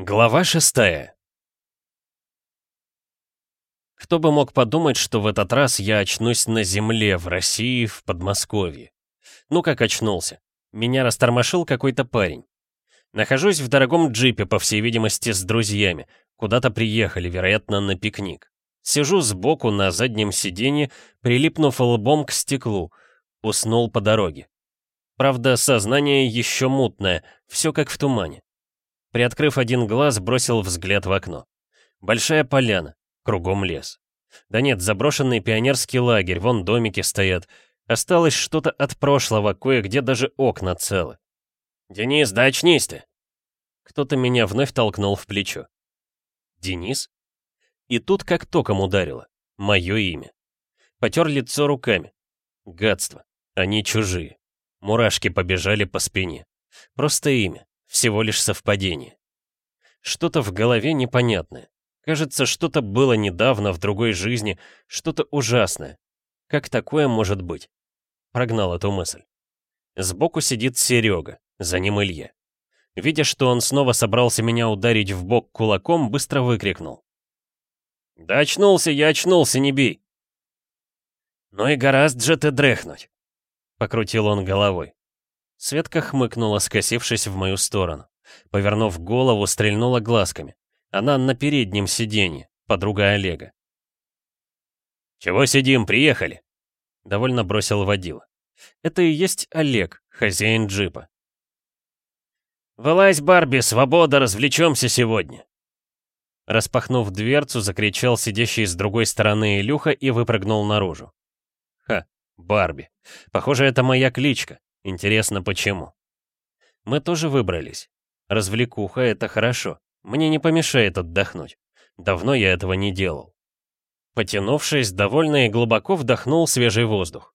Глава шестая Кто бы мог подумать, что в этот раз я очнусь на земле, в России, в Подмосковье. Ну как очнулся? Меня растормошил какой-то парень. Нахожусь в дорогом джипе, по всей видимости, с друзьями. Куда-то приехали, вероятно, на пикник. Сижу сбоку на заднем сиденье, прилипнув лбом к стеклу. Уснул по дороге. Правда, сознание еще мутное, все как в тумане. Приоткрыв один глаз, бросил взгляд в окно. Большая поляна, кругом лес. Да нет, заброшенный пионерский лагерь, вон домики стоят. Осталось что-то от прошлого, кое-где даже окна целы. «Денис, да очнись ты!» Кто-то меня вновь толкнул в плечо. «Денис?» И тут как током ударило. Мое имя. Потер лицо руками. Гадство. Они чужие. Мурашки побежали по спине. Просто имя. Всего лишь совпадение. Что-то в голове непонятное. Кажется, что-то было недавно в другой жизни, что-то ужасное. Как такое может быть? Прогнал эту мысль. Сбоку сидит Серега, за ним Илья. Видя, что он снова собрался меня ударить в бок кулаком, быстро выкрикнул. «Да очнулся я, очнулся, не бей!» «Ну и гораздо же ты дрыхнуть!» Покрутил он головой. Светка хмыкнула, скосившись в мою сторону. Повернув голову, стрельнула глазками. Она на переднем сиденье, подруга Олега. «Чего сидим, приехали?» Довольно бросил водила. Это и есть Олег, хозяин джипа. «Вылазь, Барби, свобода, развлечемся сегодня!» Распахнув дверцу, закричал сидящий с другой стороны Илюха и выпрыгнул наружу. Ха, Барби. Похоже, это моя кличка. Интересно, почему? Мы тоже выбрались. Развлекуха — это хорошо. Мне не помешает отдохнуть. Давно я этого не делал. Потянувшись, довольно и глубоко вдохнул свежий воздух.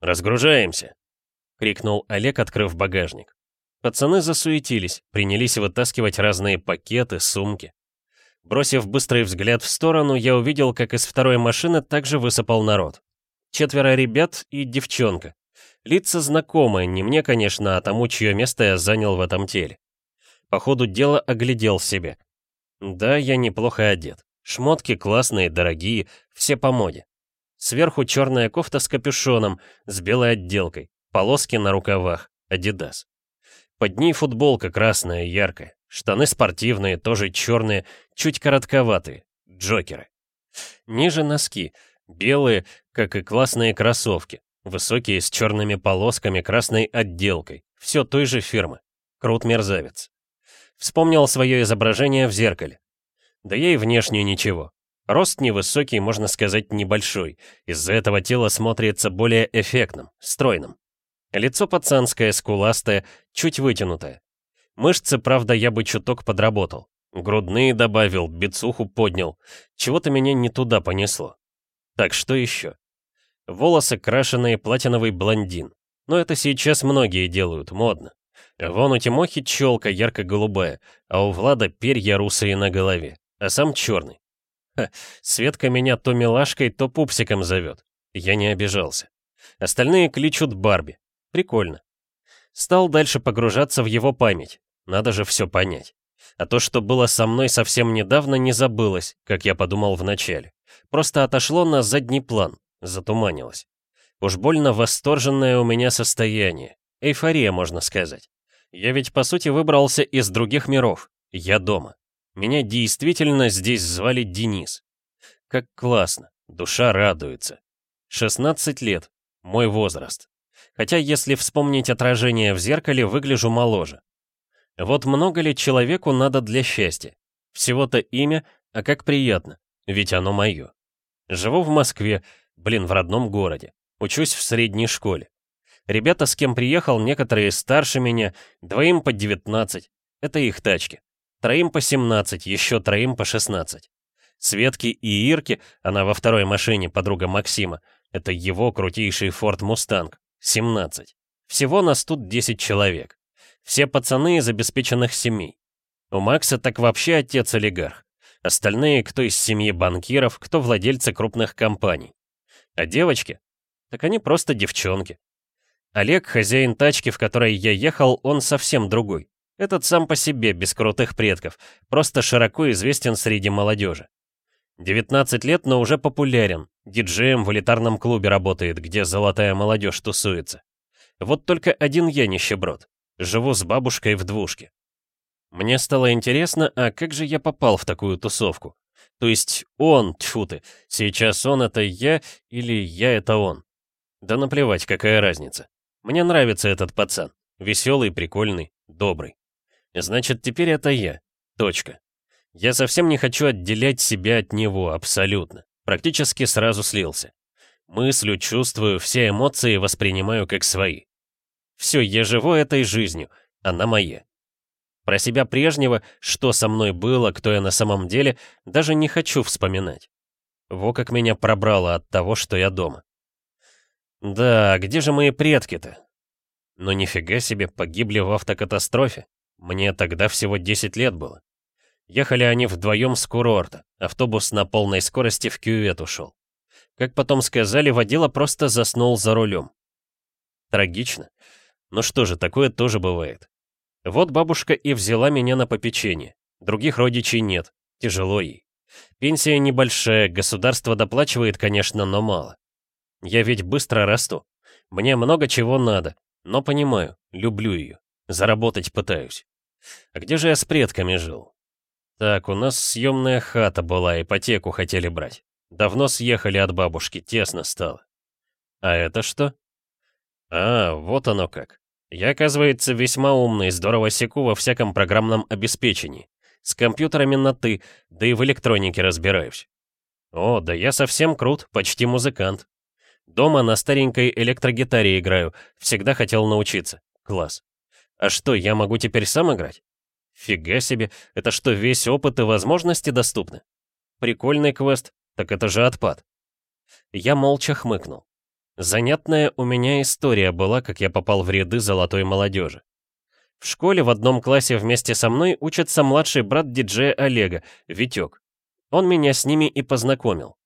«Разгружаемся!» — крикнул Олег, открыв багажник. Пацаны засуетились, принялись вытаскивать разные пакеты, сумки. Бросив быстрый взгляд в сторону, я увидел, как из второй машины также высыпал народ. Четверо ребят и девчонка. Лица знакомые, не мне, конечно, а тому, чье место я занял в этом теле. По ходу дела оглядел себе. Да, я неплохо одет. Шмотки классные, дорогие, все по моде. Сверху черная кофта с капюшоном, с белой отделкой, полоски на рукавах, Адидас. Под ней футболка красная, яркая, штаны спортивные, тоже черные, чуть коротковатые, джокеры. Ниже носки, белые, как и классные кроссовки, Высокие, с черными полосками, красной отделкой. Все той же фирмы. Крут мерзавец. Вспомнил свое изображение в зеркале. Да и внешне ничего. Рост невысокий, можно сказать, небольшой. Из-за этого тело смотрится более эффектным, стройным. Лицо пацанское, скуластое, чуть вытянутое. Мышцы, правда, я бы чуток подработал. Грудные добавил, бицуху поднял. Чего-то меня не туда понесло. Так что еще? Волосы крашеные платиновый блондин. Но это сейчас многие делают, модно. Вон у Тимохи челка ярко-голубая, а у Влада перья русые на голове, а сам черный. Ха, Светка меня то милашкой, то пупсиком зовет. Я не обижался. Остальные кличут Барби. Прикольно. Стал дальше погружаться в его память. Надо же все понять. А то, что было со мной совсем недавно, не забылось, как я подумал вначале. Просто отошло на задний план, затуманилось. Уж больно восторженное у меня состояние. Эйфория, можно сказать. Я ведь, по сути, выбрался из других миров. Я дома. Меня действительно здесь звали Денис. Как классно. Душа радуется. 16 лет. Мой возраст. Хотя, если вспомнить отражение в зеркале, выгляжу моложе. Вот много ли человеку надо для счастья? Всего-то имя, а как приятно, ведь оно мое. Живу в Москве, Блин, в родном городе. Учусь в средней школе. Ребята, с кем приехал, некоторые старше меня, двоим по 19. Это их тачки. Троим по 17, еще троим по 16. Светки и Ирки, она во второй машине, подруга Максима, это его крутейший Ford Mustang, 17. Всего нас тут 10 человек. Все пацаны из обеспеченных семей. У Макса так вообще отец олигарх. Остальные, кто из семьи банкиров, кто владельцы крупных компаний. А девочки? Так они просто девчонки. Олег, хозяин тачки, в которой я ехал, он совсем другой. Этот сам по себе, без крутых предков, просто широко известен среди молодежи. 19 лет, но уже популярен. Диджеем в элитарном клубе работает, где золотая молодежь тусуется. Вот только один я нищеброд. Живу с бабушкой в двушке. Мне стало интересно, а как же я попал в такую тусовку? То есть он, тьфу ты, сейчас он это я или я это он? Да наплевать, какая разница. Мне нравится этот пацан. Веселый, прикольный, добрый. Значит, теперь это я. Точка. Я совсем не хочу отделять себя от него, абсолютно. Практически сразу слился. Мыслю, чувствую, все эмоции воспринимаю как свои. Все, я живу этой жизнью, она моя. Про себя прежнего, что со мной было, кто я на самом деле, даже не хочу вспоминать. Во как меня пробрало от того, что я дома. Да, где же мои предки-то? Но нифига себе, погибли в автокатастрофе. Мне тогда всего 10 лет было. Ехали они вдвоем с курорта. Автобус на полной скорости в кювет ушел. Как потом сказали, водила просто заснул за рулем. Трагично. Ну что же, такое тоже бывает. Вот бабушка и взяла меня на попечение. Других родичей нет. Тяжело ей. Пенсия небольшая, государство доплачивает, конечно, но мало. Я ведь быстро расту. Мне много чего надо, но понимаю, люблю ее. Заработать пытаюсь. А где же я с предками жил? Так, у нас съемная хата была, ипотеку хотели брать. Давно съехали от бабушки, тесно стало. А это что? А, вот оно как. Я, оказывается, весьма умный, здорово секу во всяком программном обеспечении. С компьютерами на «ты», да и в электронике разбираюсь. О, да я совсем крут, почти музыкант. Дома на старенькой электрогитаре играю, всегда хотел научиться. Класс. А что, я могу теперь сам играть? Фига себе, это что, весь опыт и возможности доступны? Прикольный квест, так это же отпад. Я молча хмыкнул. Занятная у меня история была, как я попал в ряды золотой молодежи. В школе в одном классе вместе со мной учится младший брат диджея Олега, Витек. Он меня с ними и познакомил.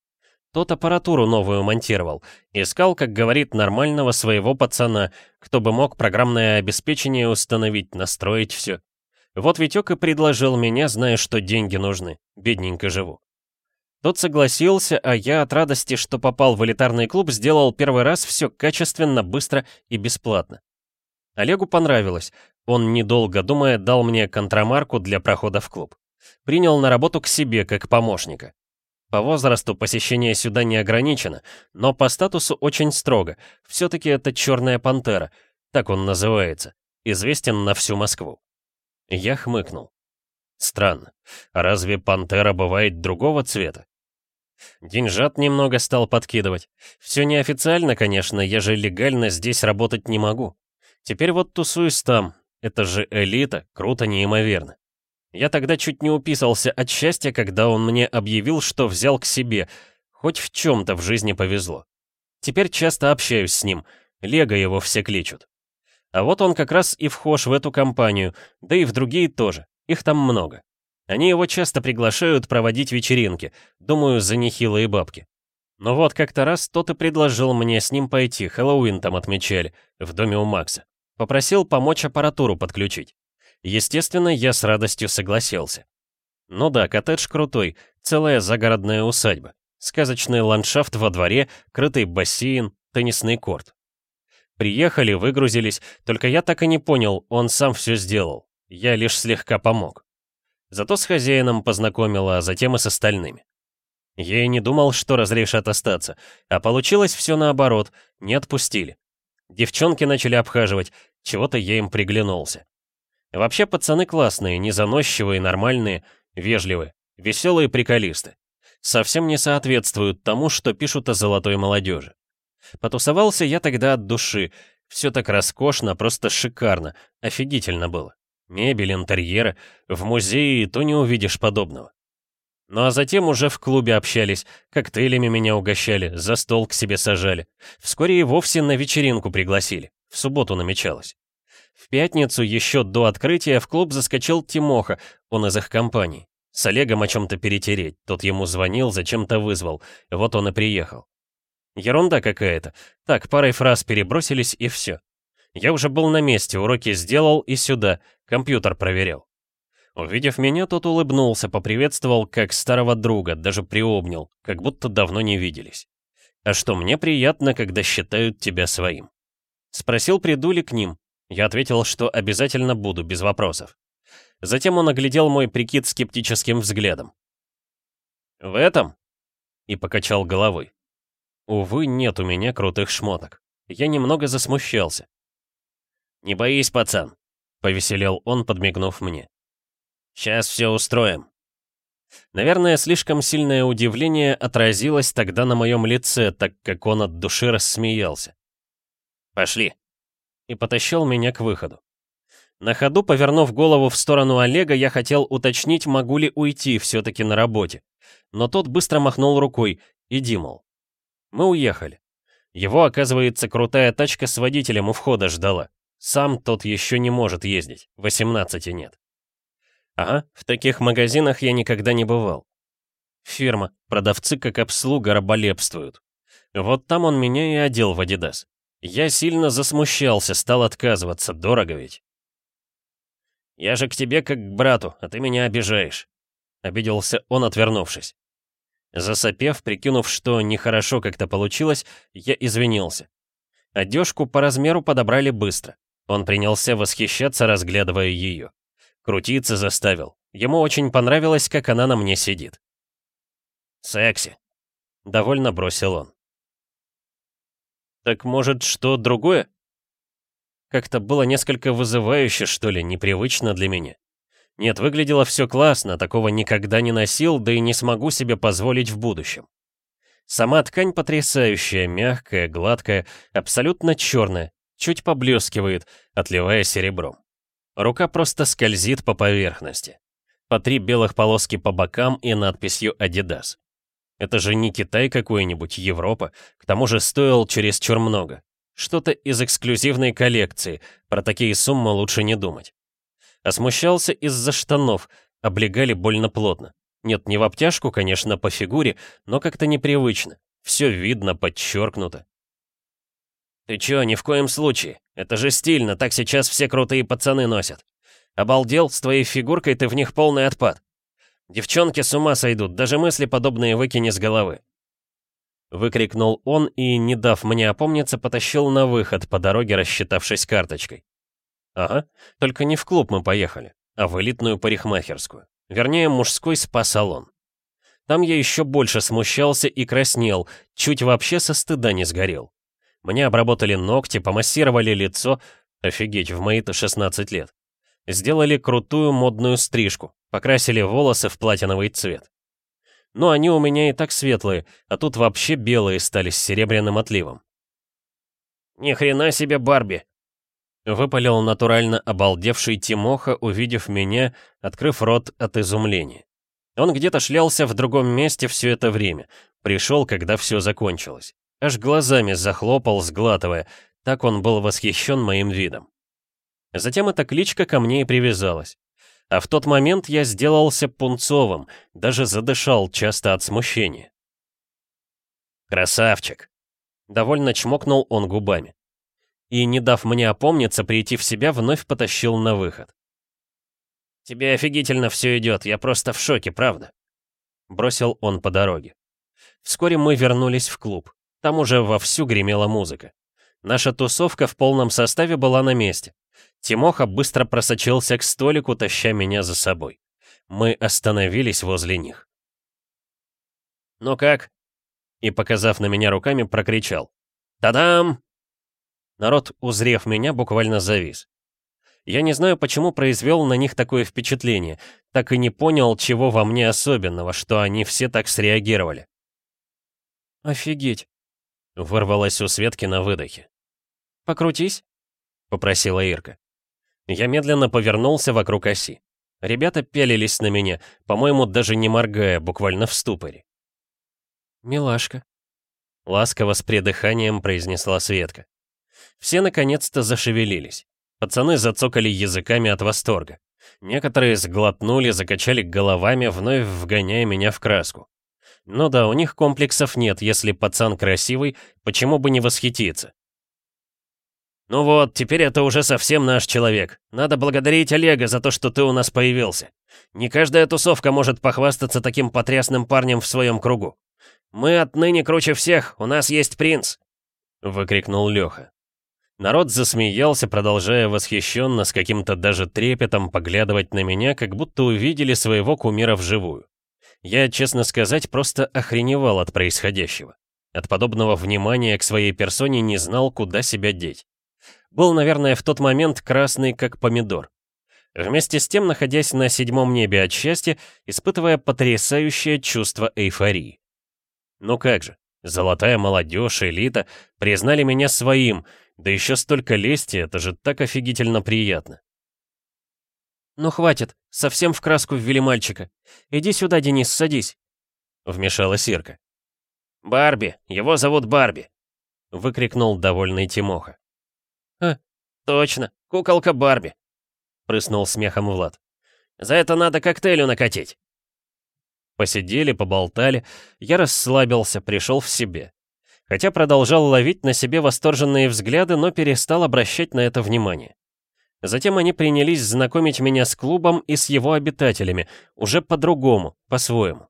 Тот аппаратуру новую монтировал. Искал, как говорит, нормального своего пацана, кто бы мог программное обеспечение установить, настроить все. Вот Витек и предложил меня, зная, что деньги нужны. Бедненько живу. Тот согласился, а я от радости, что попал в элитарный клуб, сделал первый раз все качественно, быстро и бесплатно. Олегу понравилось. Он, недолго думая, дал мне контрамарку для прохода в клуб. Принял на работу к себе, как помощника. По возрасту посещение сюда не ограничено, но по статусу очень строго. Все-таки это черная пантера, так он называется, известен на всю Москву. Я хмыкнул. Странно. А разве пантера бывает другого цвета? Деньжат немного стал подкидывать. Все неофициально, конечно, я же легально здесь работать не могу. Теперь вот тусуюсь там. Это же элита, круто неимоверно. Я тогда чуть не уписался от счастья, когда он мне объявил, что взял к себе. Хоть в чем-то в жизни повезло. Теперь часто общаюсь с ним. Лего его все кличут. А вот он как раз и вхож в эту компанию, да и в другие тоже. Их там много. Они его часто приглашают проводить вечеринки, думаю, за нехилые бабки. Но вот как-то раз тот и предложил мне с ним пойти, Хэллоуин там отмечали, в доме у Макса. Попросил помочь аппаратуру подключить. Естественно, я с радостью согласился. Ну да, коттедж крутой, целая загородная усадьба. Сказочный ландшафт во дворе, крытый бассейн, теннисный корт. Приехали, выгрузились, только я так и не понял, он сам все сделал. Я лишь слегка помог. Зато с хозяином познакомила, а затем и с остальными. Я и не думал, что разрешат остаться, а получилось все наоборот, не отпустили. Девчонки начали обхаживать, чего-то я им приглянулся. Вообще пацаны классные, незаносчивые, нормальные, вежливые, веселые приколисты. Совсем не соответствуют тому, что пишут о золотой молодежи. Потусовался я тогда от души. Все так роскошно, просто шикарно, офигительно было. Мебель, интерьеры, в музее то не увидишь подобного. Ну а затем уже в клубе общались, коктейлями меня угощали, за стол к себе сажали. Вскоре и вовсе на вечеринку пригласили, в субботу намечалось. В пятницу, еще до открытия, в клуб заскочил Тимоха, он из их компании. С Олегом о чем-то перетереть, тот ему звонил, зачем-то вызвал, вот он и приехал. Ерунда какая-то. Так, парой фраз перебросились и все. Я уже был на месте, уроки сделал и сюда, компьютер проверял. Увидев меня, тот улыбнулся, поприветствовал как старого друга, даже приобнял, как будто давно не виделись. А что, мне приятно, когда считают тебя своим. Спросил, приду ли к ним. Я ответил, что обязательно буду, без вопросов. Затем он оглядел мой прикид скептическим взглядом. «В этом?» И покачал головой. Увы, нет у меня крутых шмоток. Я немного засмущался. «Не боись, пацан», — повеселел он, подмигнув мне. «Сейчас все устроим». Наверное, слишком сильное удивление отразилось тогда на моем лице, так как он от души рассмеялся. «Пошли», и потащил меня к выходу. На ходу, повернув голову в сторону Олега, я хотел уточнить, могу ли уйти все-таки на работе. Но тот быстро махнул рукой, иди, мол. Мы уехали. Его, оказывается, крутая тачка с водителем у входа ждала. Сам тот еще не может ездить, 18 нет. Ага, в таких магазинах я никогда не бывал. Фирма, продавцы как обслуга раболепствуют. Вот там он меня и одел в Адидас. Я сильно засмущался, стал отказываться, дорого ведь. «Я же к тебе как к брату, а ты меня обижаешь», — обиделся он, отвернувшись. Засопев, прикинув, что нехорошо как-то получилось, я извинился. Одежку по размеру подобрали быстро. Он принялся восхищаться, разглядывая ее. Крутиться заставил. Ему очень понравилось, как она на мне сидит. «Секси», — довольно бросил он. «Так, может, что другое?» Как-то было несколько вызывающе, что ли, непривычно для меня. Нет, выглядело все классно, такого никогда не носил, да и не смогу себе позволить в будущем. Сама ткань потрясающая, мягкая, гладкая, абсолютно черная, чуть поблескивает, отливая серебром. Рука просто скользит по поверхности. По три белых полоски по бокам и надписью «Адидас». Это же не Китай какой-нибудь, Европа. К тому же стоил чересчур много. Что-то из эксклюзивной коллекции. Про такие суммы лучше не думать. А смущался из-за штанов. Облегали больно плотно. Нет, не в обтяжку, конечно, по фигуре, но как-то непривычно. Все видно, подчеркнуто. «Ты чё, ни в коем случае. Это же стильно, так сейчас все крутые пацаны носят. Обалдел, с твоей фигуркой ты в них полный отпад. Девчонки с ума сойдут, даже мысли подобные выкини с головы. Выкрикнул он и, не дав мне опомниться, потащил на выход, по дороге рассчитавшись карточкой. Ага, только не в клуб мы поехали, а в элитную парикмахерскую. Вернее, мужской спа-салон. Там я еще больше смущался и краснел, чуть вообще со стыда не сгорел. Мне обработали ногти, помассировали лицо. Офигеть, в мои-то 16 лет. Сделали крутую модную стрижку, покрасили волосы в платиновый цвет. Но они у меня и так светлые, а тут вообще белые стали с серебряным отливом. «Ни хрена себе Барби!» Выпалил натурально обалдевший Тимоха, увидев меня, открыв рот от изумления. Он где-то шлялся в другом месте все это время, пришел, когда все закончилось. Аж глазами захлопал, сглатывая, так он был восхищен моим видом. Затем эта кличка ко мне и привязалась. А в тот момент я сделался пунцовым, даже задышал часто от смущения. «Красавчик!» — довольно чмокнул он губами. И, не дав мне опомниться, прийти в себя, вновь потащил на выход. «Тебе офигительно все идет, я просто в шоке, правда?» Бросил он по дороге. Вскоре мы вернулись в клуб. Там уже вовсю гремела музыка. Наша тусовка в полном составе была на месте. Тимоха быстро просочился к столику, таща меня за собой. Мы остановились возле них. «Ну как?» И, показав на меня руками, прокричал. «Та-дам!» Народ, узрев меня, буквально завис. Я не знаю, почему произвел на них такое впечатление, так и не понял, чего во мне особенного, что они все так среагировали. «Офигеть!» — вырвалась у Светки на выдохе. «Покрутись», — попросила Ирка. Я медленно повернулся вокруг оси. Ребята пялились на меня, по-моему, даже не моргая, буквально в ступоре. «Милашка», — ласково с придыханием произнесла Светка. Все наконец-то зашевелились. Пацаны зацокали языками от восторга. Некоторые сглотнули, закачали головами, вновь вгоняя меня в краску. Ну да, у них комплексов нет, если пацан красивый, почему бы не восхититься? «Ну вот, теперь это уже совсем наш человек. Надо благодарить Олега за то, что ты у нас появился. Не каждая тусовка может похвастаться таким потрясным парнем в своем кругу. Мы отныне круче всех, у нас есть принц!» Выкрикнул Леха. Народ засмеялся, продолжая восхищенно, с каким-то даже трепетом поглядывать на меня, как будто увидели своего кумира вживую. Я, честно сказать, просто охреневал от происходящего. От подобного внимания к своей персоне не знал, куда себя деть. Был, наверное, в тот момент красный, как помидор. Вместе с тем, находясь на седьмом небе от счастья, испытывая потрясающее чувство эйфории. Ну как же, золотая молодежь, элита признали меня своим, да еще столько лести, это же так офигительно приятно. «Ну хватит, совсем в краску ввели мальчика. Иди сюда, Денис, садись», — вмешалась Ирка. «Барби, его зовут Барби», — выкрикнул довольный Тимоха. «А, точно, куколка Барби», — прыснул смехом Влад. «За это надо коктейлю накатить». Посидели, поболтали, я расслабился, пришел в себе. Хотя продолжал ловить на себе восторженные взгляды, но перестал обращать на это внимание. Затем они принялись знакомить меня с клубом и с его обитателями, уже по-другому, по-своему.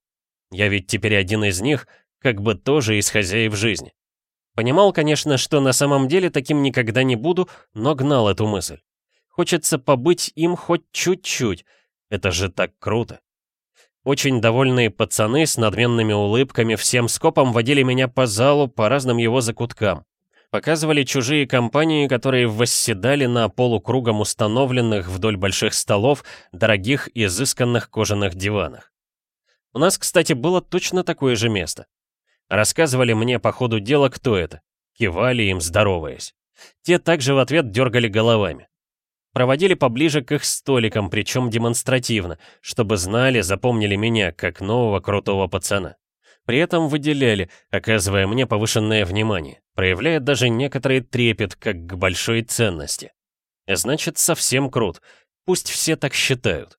Я ведь теперь один из них, как бы тоже из хозяев жизни. Понимал, конечно, что на самом деле таким никогда не буду, но гнал эту мысль. Хочется побыть им хоть чуть-чуть. Это же так круто. Очень довольные пацаны с надменными улыбками всем скопом водили меня по залу, по разным его закуткам. Показывали чужие компании, которые восседали на полукругом установленных вдоль больших столов дорогих изысканных кожаных диванах. У нас, кстати, было точно такое же место. Рассказывали мне по ходу дела, кто это. Кивали им, здороваясь. Те также в ответ дергали головами. Проводили поближе к их столикам, причем демонстративно, чтобы знали, запомнили меня, как нового крутого пацана. При этом выделяли, оказывая мне повышенное внимание, проявляя даже некоторый трепет, как к большой ценности. Значит, совсем крут. Пусть все так считают.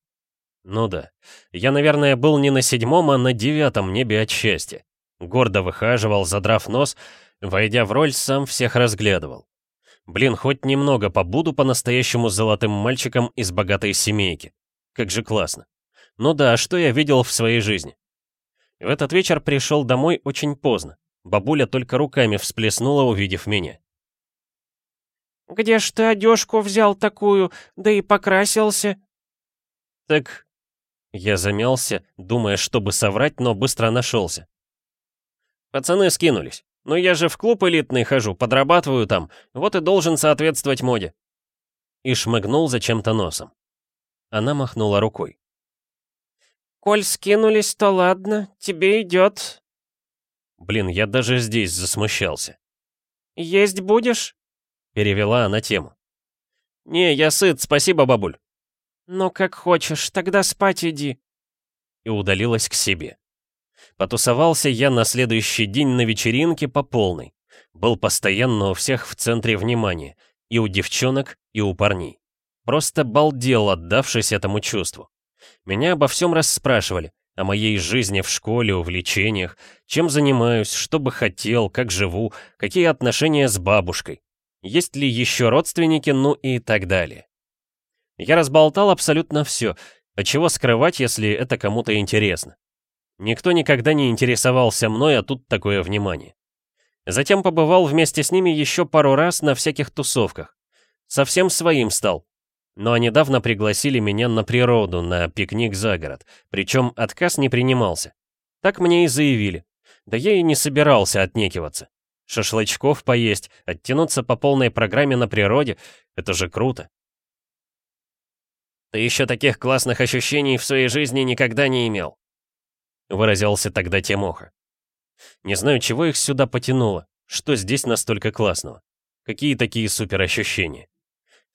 Ну да, я, наверное, был не на седьмом, а на девятом небе от счастья. Гордо выхаживал, задрав нос, войдя в роль, сам всех разглядывал. Блин, хоть немного побуду по-настоящему золотым мальчиком из богатой семейки. Как же классно. Ну да, а что я видел в своей жизни? В этот вечер пришел домой очень поздно. Бабуля только руками всплеснула, увидев меня. «Где ж ты одежку взял такую, да и покрасился?» «Так...» Я замялся, думая, чтобы соврать, но быстро нашелся. «Пацаны скинулись. «Ну я же в клуб элитный хожу, подрабатываю там, вот и должен соответствовать моде». И шмыгнул зачем-то носом. Она махнула рукой. «Коль скинулись, то ладно, тебе идет». Блин, я даже здесь засмущался. «Есть будешь?» Перевела она тему. «Не, я сыт, спасибо, бабуль». «Ну, как хочешь, тогда спать иди». И удалилась к себе. Потусовался я на следующий день на вечеринке по полной. Был постоянно у всех в центре внимания. И у девчонок, и у парней. Просто балдел, отдавшись этому чувству. Меня обо всем расспрашивали. О моей жизни в школе, увлечениях, чем занимаюсь, что бы хотел, как живу, какие отношения с бабушкой. Есть ли еще родственники, ну и так далее. Я разболтал абсолютно все, а чего скрывать, если это кому-то интересно. Никто никогда не интересовался мной, а тут такое внимание. Затем побывал вместе с ними еще пару раз на всяких тусовках. Совсем своим стал. Но недавно пригласили меня на природу, на пикник за город. Причем отказ не принимался. Так мне и заявили. Да я и не собирался отнекиваться. Шашлычков поесть, оттянуться по полной программе на природе — это же круто. Ты еще таких классных ощущений в своей жизни никогда не имел. — выразился тогда Тимоха. «Не знаю, чего их сюда потянуло, что здесь настолько классного. Какие такие суперощущения.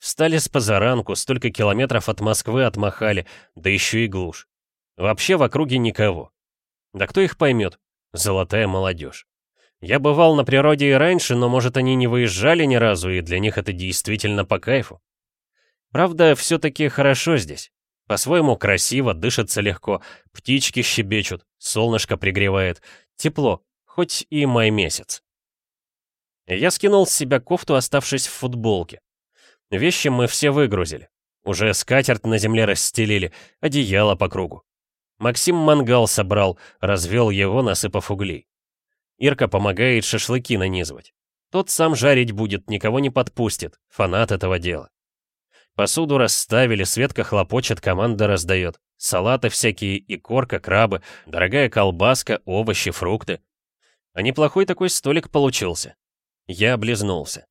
Встали с позаранку, столько километров от Москвы отмахали, да еще и глушь. Вообще в округе никого. Да кто их поймет? Золотая молодежь. Я бывал на природе и раньше, но, может, они не выезжали ни разу, и для них это действительно по кайфу. Правда, все-таки хорошо здесь. По-своему красиво, дышится легко, птички щебечут, солнышко пригревает, тепло, хоть и май месяц. Я скинул с себя кофту, оставшись в футболке. Вещи мы все выгрузили. Уже скатерть на земле расстелили, одеяло по кругу. Максим мангал собрал, развел его, насыпав углей. Ирка помогает шашлыки нанизывать. Тот сам жарить будет, никого не подпустит, фанат этого дела. Посуду расставили, Светка хлопочет, команда раздает. Салаты всякие, и корка, крабы, дорогая колбаска, овощи, фрукты. А неплохой такой столик получился. Я облизнулся.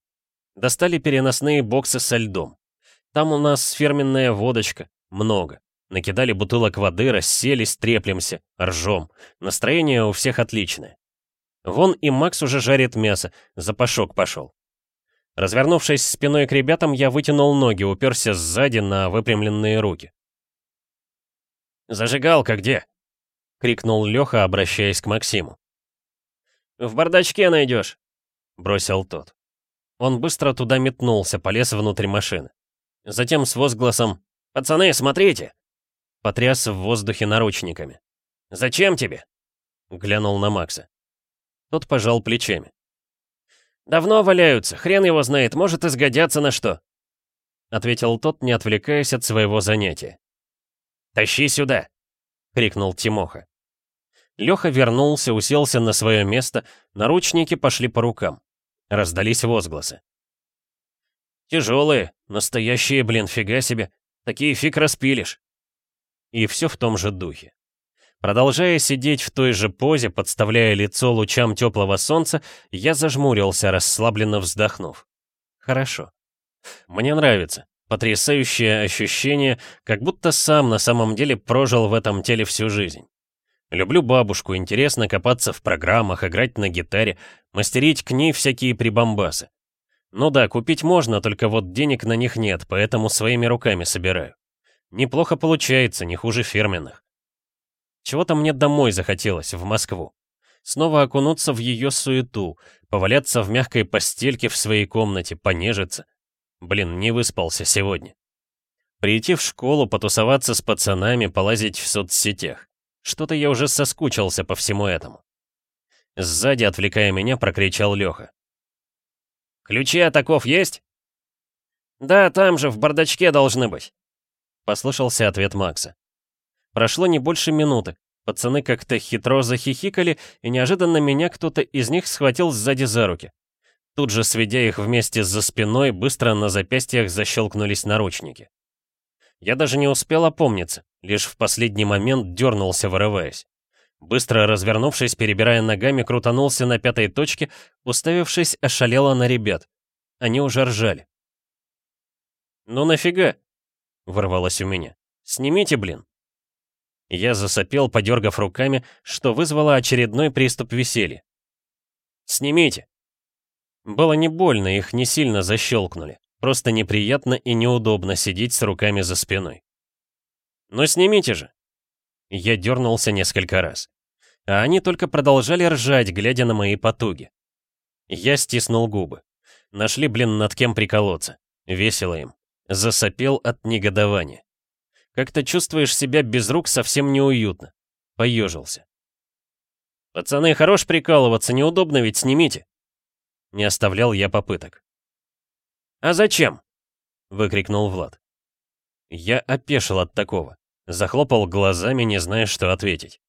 Достали переносные боксы со льдом. Там у нас фирменная водочка, много. Накидали бутылок воды, расселись, треплемся, ржем. Настроение у всех отличное. Вон и Макс уже жарит мясо, запашок пошел. Развернувшись спиной к ребятам, я вытянул ноги, уперся сзади на выпрямленные руки. «Зажигалка где?» — крикнул Леха, обращаясь к Максиму. «В бардачке найдешь», — бросил тот. Он быстро туда метнулся, полез внутрь машины. Затем с возгласом «Пацаны, смотрите!» Потряс в воздухе наручниками. «Зачем тебе?» Глянул на Макса. Тот пожал плечами. «Давно валяются, хрен его знает, может изгодятся на что!» Ответил тот, не отвлекаясь от своего занятия. «Тащи сюда!» — крикнул Тимоха. Леха вернулся, уселся на свое место, наручники пошли по рукам. Раздались возгласы. «Тяжелые, настоящие, блин, фига себе. Такие фиг распилишь». И все в том же духе. Продолжая сидеть в той же позе, подставляя лицо лучам теплого солнца, я зажмурился, расслабленно вздохнув. Хорошо. Мне нравится. Потрясающее ощущение, как будто сам на самом деле прожил в этом теле всю жизнь. Люблю бабушку, интересно копаться в программах, играть на гитаре, мастерить к ней всякие прибамбасы. Ну да, купить можно, только вот денег на них нет, поэтому своими руками собираю. Неплохо получается, не хуже фирменных. Чего-то мне домой захотелось, в Москву. Снова окунуться в ее суету, поваляться в мягкой постельке в своей комнате, понежиться. Блин, не выспался сегодня. Прийти в школу, потусоваться с пацанами, полазить в соцсетях. Что-то я уже соскучился по всему этому. Сзади, отвлекая меня, прокричал Леха. «Ключи от оков есть?» «Да, там же, в бардачке должны быть», — послышался ответ Макса. Прошло не больше минуты. Пацаны как-то хитро захихикали, и неожиданно меня кто-то из них схватил сзади за руки. Тут же, сведя их вместе за спиной, быстро на запястьях защелкнулись наручники. Я даже не успел опомниться, лишь в последний момент дернулся, вырываясь. Быстро развернувшись, перебирая ногами, крутанулся на пятой точке, уставившись ошалело на ребят. Они уже ржали. «Ну нафига?» — ворвалось у меня. «Снимите, блин!» Я засопел, подергав руками, что вызвало очередной приступ веселья. «Снимите!» Было не больно, их не сильно защелкнули. Просто неприятно и неудобно сидеть с руками за спиной. «Ну снимите же!» Я дернулся несколько раз. А они только продолжали ржать, глядя на мои потуги. Я стиснул губы. Нашли, блин, над кем приколоться. Весело им. Засопел от негодования. Как-то чувствуешь себя без рук совсем неуютно. Поежился. «Пацаны, хорош прикалываться, неудобно ведь, снимите!» Не оставлял я попыток. «А зачем?» — выкрикнул Влад. Я опешил от такого. Захлопал глазами, не зная, что ответить.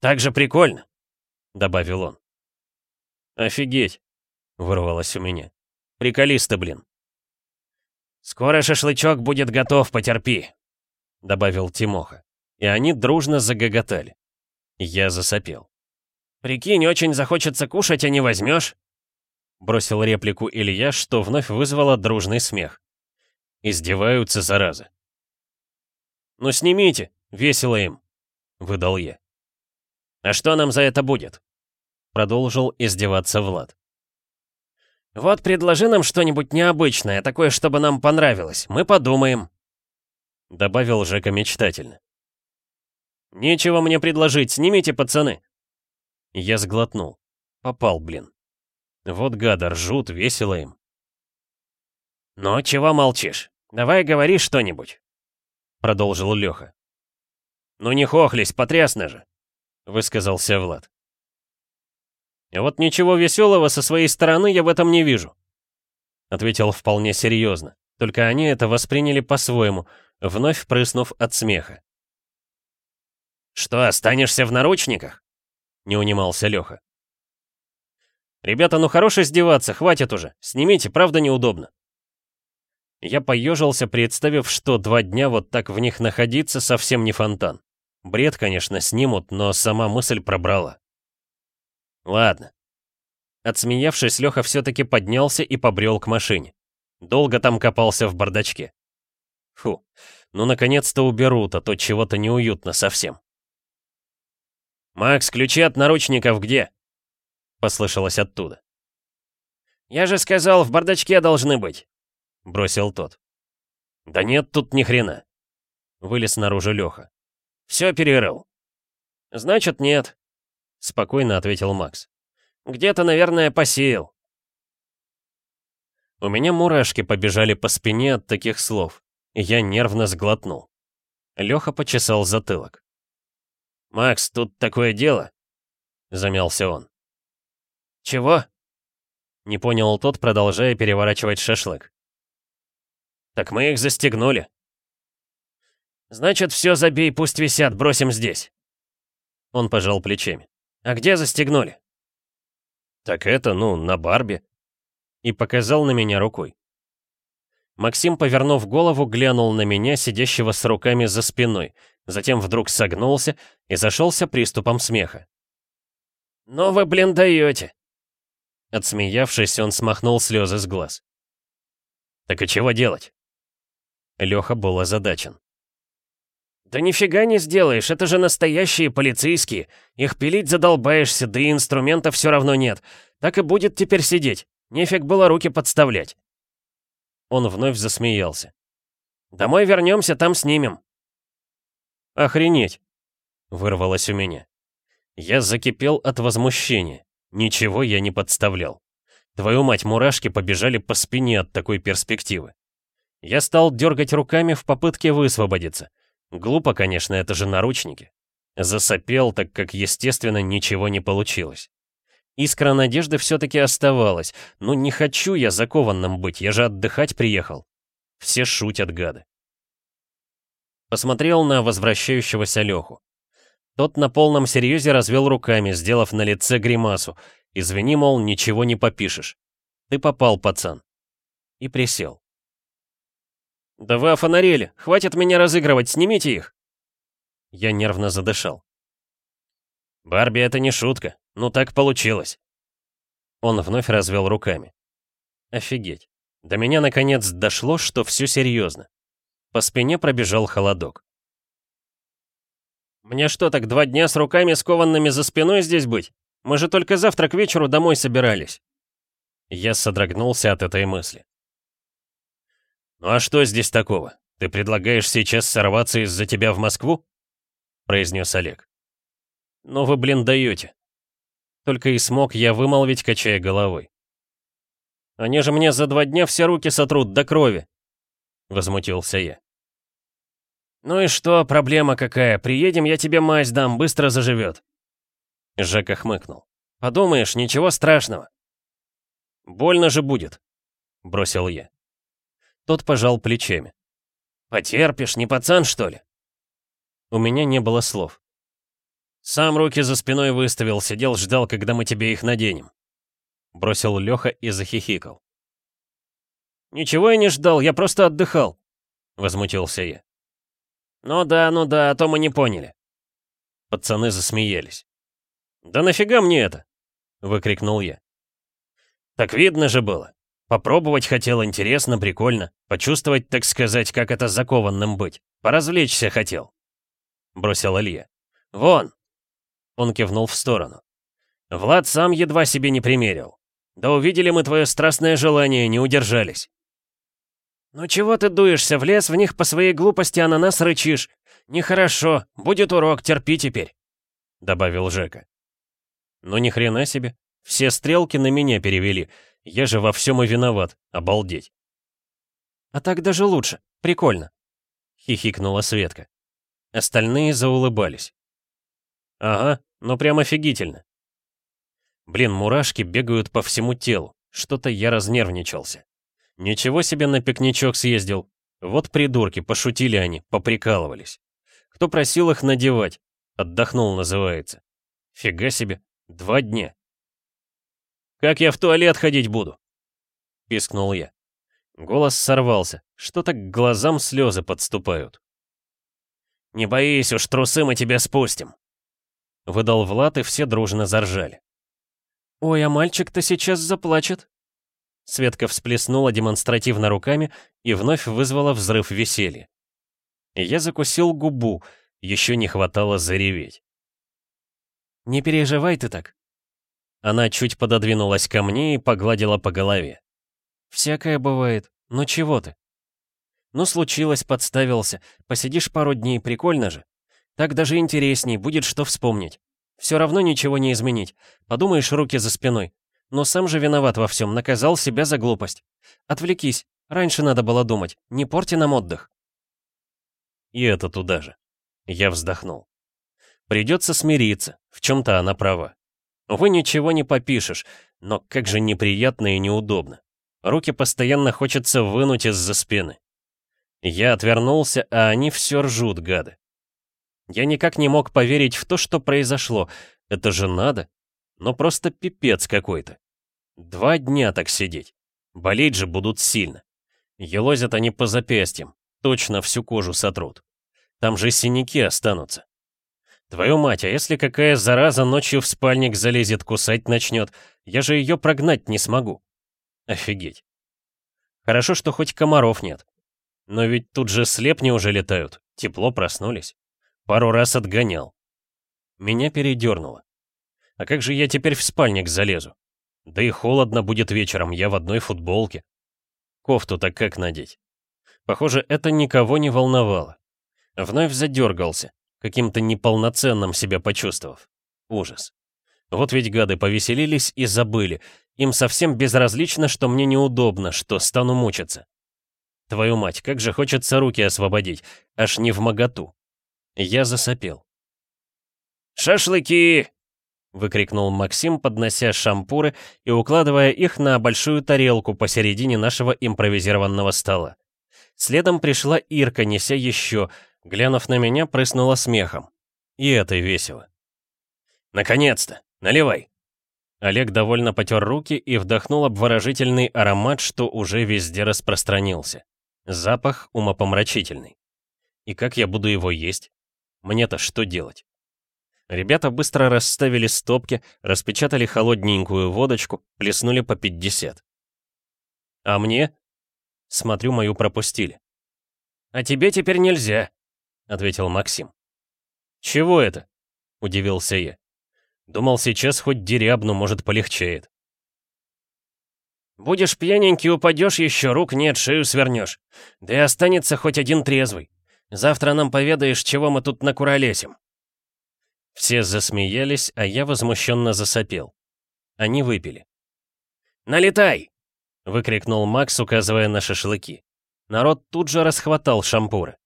«Так же прикольно!» — добавил он. «Офигеть!» — вырвалось у меня. «Приколисты, блин!» «Скоро шашлычок будет готов, потерпи!» — добавил Тимоха. И они дружно загоготали. Я засопел. «Прикинь, очень захочется кушать, а не возьмешь?» Бросил реплику Илья, что вновь вызвало дружный смех. Издеваются, зараза. «Ну снимите, весело им», — выдал я. «А что нам за это будет?» Продолжил издеваться Влад. «Вот предложи нам что-нибудь необычное, такое, чтобы нам понравилось. Мы подумаем», — добавил Жека мечтательно. «Нечего мне предложить, снимите, пацаны!» Я сглотнул. Попал, блин. Вот гада, ржут, весело им. «Ну, чего молчишь? Давай говори что-нибудь!» Продолжил Леха. «Ну не хохлись, потрясно же!» — высказался Влад. А вот ничего веселого со своей стороны я в этом не вижу. Ответил вполне серьезно. Только они это восприняли по-своему, вновь прыснув от смеха. «Что, останешься в наручниках?» Не унимался Леха. «Ребята, ну хорош издеваться, хватит уже. Снимите, правда неудобно». Я поежился, представив, что два дня вот так в них находиться совсем не фонтан. Бред, конечно, снимут, но сама мысль пробрала. Ладно. Отсмеявшись, Леха все-таки поднялся и побрел к машине. Долго там копался в бардачке. Фу, ну наконец-то уберут, а то чего-то неуютно совсем. «Макс, ключи от наручников где?» Послышалось оттуда. «Я же сказал, в бардачке должны быть», — бросил тот. «Да нет тут ни хрена», — вылез наружу Леха. «Все перерыл». «Значит, нет», — спокойно ответил Макс. «Где-то, наверное, посеял». У меня мурашки побежали по спине от таких слов, и я нервно сглотнул. Леха почесал затылок. «Макс, тут такое дело?» — замялся он. «Чего?» — не понял тот, продолжая переворачивать шашлык. «Так мы их застегнули». «Значит, все забей, пусть висят, бросим здесь». Он пожал плечами. «А где застегнули?» «Так это, ну, на Барби». И показал на меня рукой. Максим, повернув голову, глянул на меня, сидящего с руками за спиной, затем вдруг согнулся и зашелся приступом смеха. «Ну вы, блин, даете!» Отсмеявшись, он смахнул слезы с глаз. «Так и чего делать?» Леха был озадачен. «Да нифига не сделаешь, это же настоящие полицейские. Их пилить задолбаешься, да и инструмента все равно нет. Так и будет теперь сидеть. Нефиг было руки подставлять». Он вновь засмеялся. «Домой вернемся, там снимем». «Охренеть!» — вырвалось у меня. Я закипел от возмущения. Ничего я не подставлял. Твою мать, мурашки побежали по спине от такой перспективы. Я стал дергать руками в попытке высвободиться. Глупо, конечно, это же наручники. Засопел, так как, естественно, ничего не получилось. Искра надежды все-таки оставалась. Ну не хочу я закованным быть, я же отдыхать приехал. Все шутят, гады. Посмотрел на возвращающегося Леху. Тот на полном серьезе развел руками, сделав на лице гримасу. Извини, мол, ничего не попишешь. Ты попал, пацан. И присел. «Да вы офонарели! Хватит меня разыгрывать, снимите их!» Я нервно задышал. «Барби, это не шутка. Ну так получилось». Он вновь развел руками. Офигеть. До меня наконец дошло, что все серьезно. По спине пробежал холодок. «Мне что, так два дня с руками скованными за спиной здесь быть? Мы же только завтра к вечеру домой собирались». Я содрогнулся от этой мысли. «Ну а что здесь такого? Ты предлагаешь сейчас сорваться из-за тебя в Москву?» произнес Олег. «Ну вы, блин, даете». Только и смог я вымолвить, качая головой. «Они же мне за два дня все руки сотрут до крови», — возмутился я. «Ну и что, проблема какая? Приедем, я тебе мазь дам, быстро заживет». Жека хмыкнул. «Подумаешь, ничего страшного». «Больно же будет», — бросил я. Тот пожал плечами. «Потерпишь, не пацан, что ли?» У меня не было слов. «Сам руки за спиной выставил, сидел, ждал, когда мы тебе их наденем». Бросил Леха и захихикал. «Ничего я не ждал, я просто отдыхал», — возмутился я. «Ну да, ну да, а то мы не поняли». Пацаны засмеялись. «Да нафига мне это?» — выкрикнул я. «Так видно же было. Попробовать хотел, интересно, прикольно. Почувствовать, так сказать, как это закованным быть. Поразвлечься хотел», — бросил Илья. «Вон!» Он кивнул в сторону. «Влад сам едва себе не примерил. Да увидели мы твое страстное желание, не удержались». «Ну чего ты дуешься, в лес в них по своей глупости, а на нас рычишь? Нехорошо, будет урок, терпи теперь», — добавил Жека. «Ну ни хрена себе, все стрелки на меня перевели, я же во всем и виноват, обалдеть». «А так даже лучше, прикольно», — хихикнула Светка. Остальные заулыбались. «Ага, ну прям офигительно». Блин, мурашки бегают по всему телу. Что-то я разнервничался. Ничего себе на пикничок съездил. Вот придурки, пошутили они, поприкалывались. Кто просил их надевать? Отдохнул, называется. Фига себе, два дня. «Как я в туалет ходить буду?» Пискнул я. Голос сорвался, что-то к глазам слезы подступают. «Не боись уж, трусы мы тебя спустим!» Выдал Влад, и все дружно заржали. «Ой, а мальчик-то сейчас заплачет!» Светка всплеснула демонстративно руками и вновь вызвала взрыв веселья. Я закусил губу, еще не хватало зареветь. «Не переживай ты так». Она чуть пододвинулась ко мне и погладила по голове. «Всякое бывает. Ну чего ты?» «Ну, случилось, подставился. Посидишь пару дней, прикольно же. Так даже интересней, будет что вспомнить. Все равно ничего не изменить. Подумаешь, руки за спиной. Но сам же виноват во всем, наказал себя за глупость. Отвлекись. Раньше надо было думать. Не порти нам отдых. И это туда же. Я вздохнул. Придется смириться, в чем-то она права. Увы, ничего не попишешь, но как же неприятно и неудобно. Руки постоянно хочется вынуть из-за спины. Я отвернулся, а они все ржут, гады. Я никак не мог поверить в то, что произошло. Это же надо. Но просто пипец какой-то. Два дня так сидеть. Болеть же будут сильно. Елозят они по запястьям. Точно всю кожу сотрут. Там же синяки останутся. Твою мать, а если какая зараза ночью в спальник залезет, кусать начнет, я же ее прогнать не смогу. Офигеть. Хорошо, что хоть комаров нет. Но ведь тут же слепни уже летают, тепло проснулись. Пару раз отгонял. Меня передернуло. А как же я теперь в спальник залезу? Да и холодно будет вечером, я в одной футболке. Кофту-то как надеть? Похоже, это никого не волновало. Вновь задергался, каким-то неполноценным себя почувствовав. Ужас. Вот ведь гады повеселились и забыли. Им совсем безразлично, что мне неудобно, что стану мучиться. Твою мать, как же хочется руки освободить, аж не в моготу. Я засопел. «Шашлыки!» — выкрикнул Максим, поднося шампуры и укладывая их на большую тарелку посередине нашего импровизированного стола. Следом пришла Ирка, неся еще, глянув на меня, прыснула смехом. И это весело. «Наконец-то! Наливай!» Олег довольно потер руки и вдохнул обворожительный аромат, что уже везде распространился. Запах умопомрачительный. И как я буду его есть? Мне-то что делать? Ребята быстро расставили стопки, распечатали холодненькую водочку, плеснули по 50. А мне? Смотрю, мою пропустили. «А тебе теперь нельзя», — ответил Максим. «Чего это?» — удивился я. Думал, сейчас хоть дерябну, может, полегчает. «Будешь пьяненький, упадешь еще, рук нет, шею свернешь. Да и останется хоть один трезвый. Завтра нам поведаешь, чего мы тут накуролесим». Все засмеялись, а я возмущенно засопел. Они выпили. «Налетай!» — выкрикнул Макс, указывая на шашлыки. Народ тут же расхватал шампуры.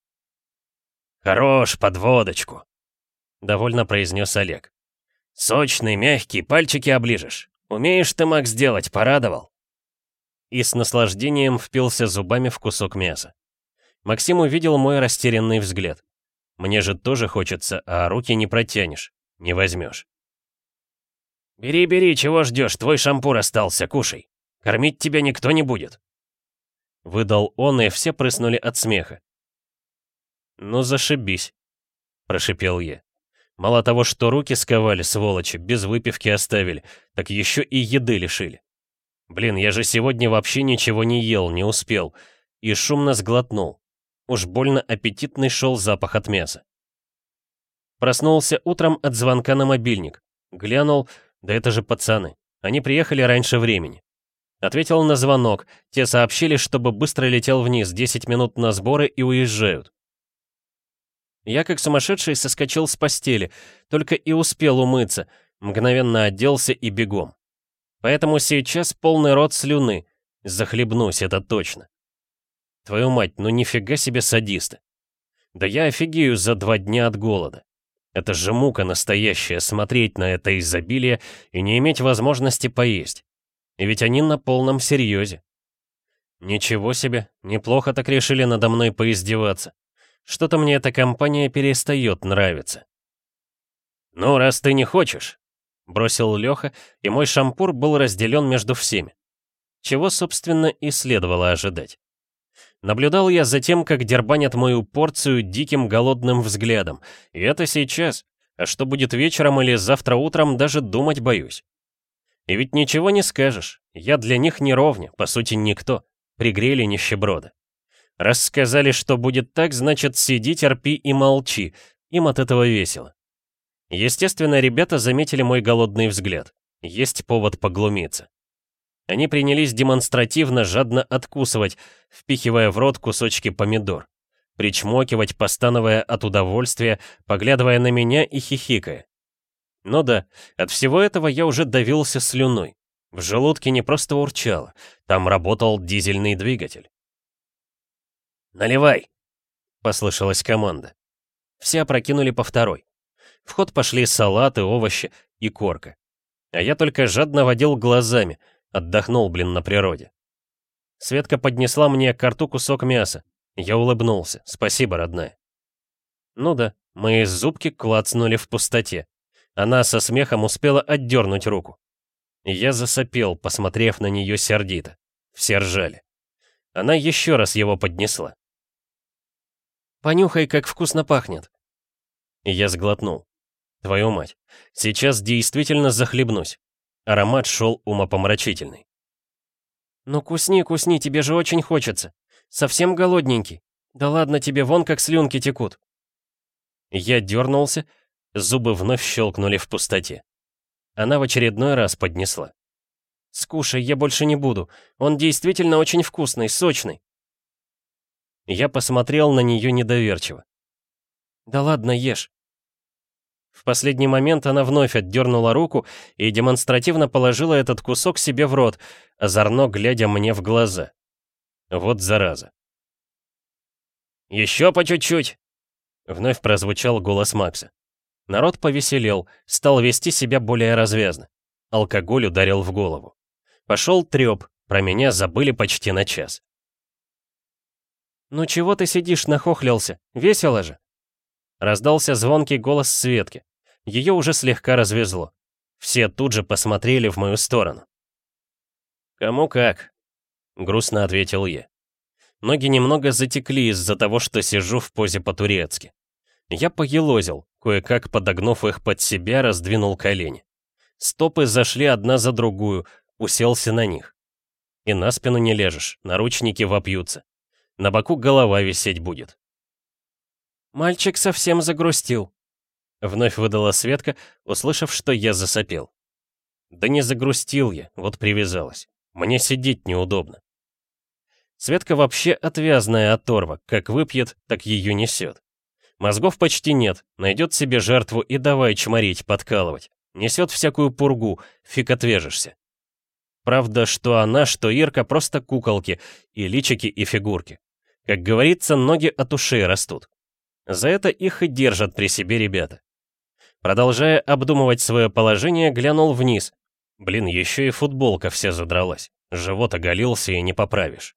«Хорош, под водочку!» — довольно произнес Олег. «Сочный, мягкий, пальчики оближешь. Умеешь ты, Макс, делать, порадовал?» И с наслаждением впился зубами в кусок мяса. Максим увидел мой растерянный взгляд. Мне же тоже хочется, а руки не протянешь, не возьмешь. «Бери, бери, чего ждешь, твой шампур остался, кушай. Кормить тебя никто не будет». Выдал он, и все прыснули от смеха. «Ну зашибись», — прошипел я. Мало того, что руки сковали, сволочи, без выпивки оставили, так еще и еды лишили. Блин, я же сегодня вообще ничего не ел, не успел. И шумно сглотнул. Уж больно аппетитный шел запах от мяса. Проснулся утром от звонка на мобильник. Глянул, да это же пацаны. Они приехали раньше времени. Ответил на звонок. Те сообщили, чтобы быстро летел вниз, 10 минут на сборы и уезжают. Я как сумасшедший соскочил с постели, только и успел умыться, мгновенно оделся и бегом. Поэтому сейчас полный рот слюны. Захлебнусь, это точно. Твою мать, ну нифига себе садисты. Да я офигею за два дня от голода. Это же мука настоящая, смотреть на это изобилие и не иметь возможности поесть. И ведь они на полном серьезе. Ничего себе, неплохо так решили надо мной поиздеваться. Что-то мне эта компания перестает нравиться. «Ну, раз ты не хочешь», — бросил Леха, и мой шампур был разделен между всеми. Чего, собственно, и следовало ожидать. Наблюдал я за тем, как дербанят мою порцию диким голодным взглядом. И это сейчас. А что будет вечером или завтра утром, даже думать боюсь. И ведь ничего не скажешь. Я для них не ровня, по сути, никто. Пригрели нищеброда. Раз сказали, что будет так, значит, сиди, терпи и молчи. Им от этого весело. Естественно, ребята заметили мой голодный взгляд. Есть повод поглумиться. Они принялись демонстративно жадно откусывать, впихивая в рот кусочки помидор. Причмокивать, постановая от удовольствия, поглядывая на меня и хихикая. Ну да, от всего этого я уже давился слюной. В желудке не просто урчало, там работал дизельный двигатель. «Наливай!» — послышалась команда. Все опрокинули по второй. В ход пошли салаты, овощи и корка. А я только жадно водил глазами — Отдохнул, блин, на природе. Светка поднесла мне к рту кусок мяса. Я улыбнулся. Спасибо, родная. Ну да, мои зубки клацнули в пустоте. Она со смехом успела отдернуть руку. Я засопел, посмотрев на нее сердито. Все ржали. Она еще раз его поднесла. «Понюхай, как вкусно пахнет». я сглотнул. Твою мать, сейчас действительно захлебнусь. Аромат шел умопомрачительный. «Ну кусни, кусни, тебе же очень хочется. Совсем голодненький. Да ладно тебе, вон как слюнки текут». Я дернулся, зубы вновь щелкнули в пустоте. Она в очередной раз поднесла. «Скушай, я больше не буду. Он действительно очень вкусный, сочный». Я посмотрел на нее недоверчиво. «Да ладно, ешь. В последний момент она вновь отдернула руку и демонстративно положила этот кусок себе в рот, озорно глядя мне в глаза. Вот зараза. «Еще по чуть-чуть!» Вновь прозвучал голос Макса. Народ повеселел, стал вести себя более развязно. Алкоголь ударил в голову. Пошел треп, про меня забыли почти на час. «Ну чего ты сидишь, нахохлился? Весело же!» Раздался звонкий голос Светки. Ее уже слегка развезло. Все тут же посмотрели в мою сторону. «Кому как?» — грустно ответил я. Ноги немного затекли из-за того, что сижу в позе по-турецки. Я поелозил, кое-как подогнув их под себя, раздвинул колени. Стопы зашли одна за другую, уселся на них. И на спину не лежишь, наручники вопьются. На боку голова висеть будет. «Мальчик совсем загрустил», Вновь выдала Светка, услышав, что я засопел. Да не загрустил я, вот привязалась. Мне сидеть неудобно. Светка вообще отвязная оторва, как выпьет, так ее несет. Мозгов почти нет, найдет себе жертву и давай чморить, подкалывать. Несет всякую пургу, фиг отвяжешься. Правда, что она, что Ирка просто куколки, и личики, и фигурки. Как говорится, ноги от ушей растут. За это их и держат при себе ребята. Продолжая обдумывать свое положение, глянул вниз. Блин, еще и футболка вся задралась. Живот оголился и не поправишь.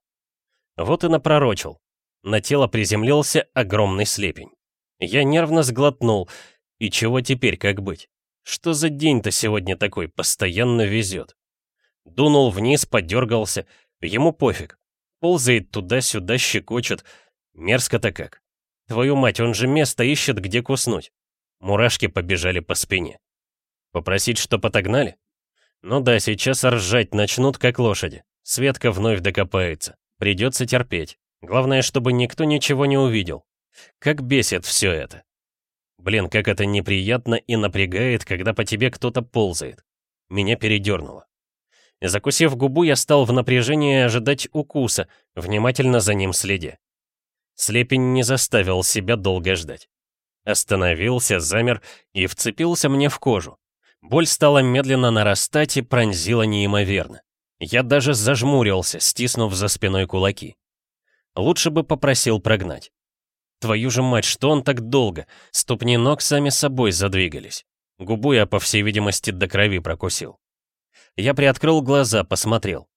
Вот и напророчил. На тело приземлился огромный слепень. Я нервно сглотнул. И чего теперь, как быть? Что за день-то сегодня такой, постоянно везет? Дунул вниз, подергался. Ему пофиг. Ползает туда-сюда, щекочет. Мерзко-то как. Твою мать, он же место ищет, где куснуть. Мурашки побежали по спине. Попросить, что отогнали? Ну да, сейчас ржать начнут, как лошади. Светка вновь докопается. Придется терпеть. Главное, чтобы никто ничего не увидел. Как бесит все это. Блин, как это неприятно и напрягает, когда по тебе кто-то ползает. Меня передернуло. Закусив губу, я стал в напряжении ожидать укуса, внимательно за ним следя. Слепень не заставил себя долго ждать. Остановился, замер и вцепился мне в кожу. Боль стала медленно нарастать и пронзила неимоверно. Я даже зажмурился, стиснув за спиной кулаки. Лучше бы попросил прогнать. Твою же мать, что он так долго? Ступни ног сами собой задвигались. Губу я, по всей видимости, до крови прокусил. Я приоткрыл глаза, посмотрел.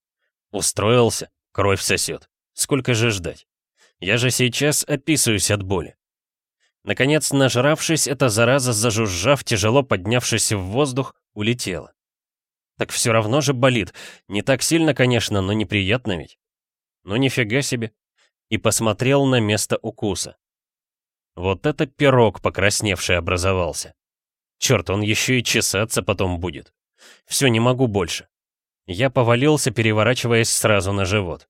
Устроился, кровь сосет. Сколько же ждать? Я же сейчас описываюсь от боли. Наконец, нажравшись, эта зараза, зажужжав, тяжело поднявшись в воздух, улетела. Так все равно же болит. Не так сильно, конечно, но неприятно ведь. Ну нифига себе. И посмотрел на место укуса. Вот это пирог покрасневший образовался. Черт, он еще и чесаться потом будет. Все, не могу больше. Я повалился, переворачиваясь сразу на живот.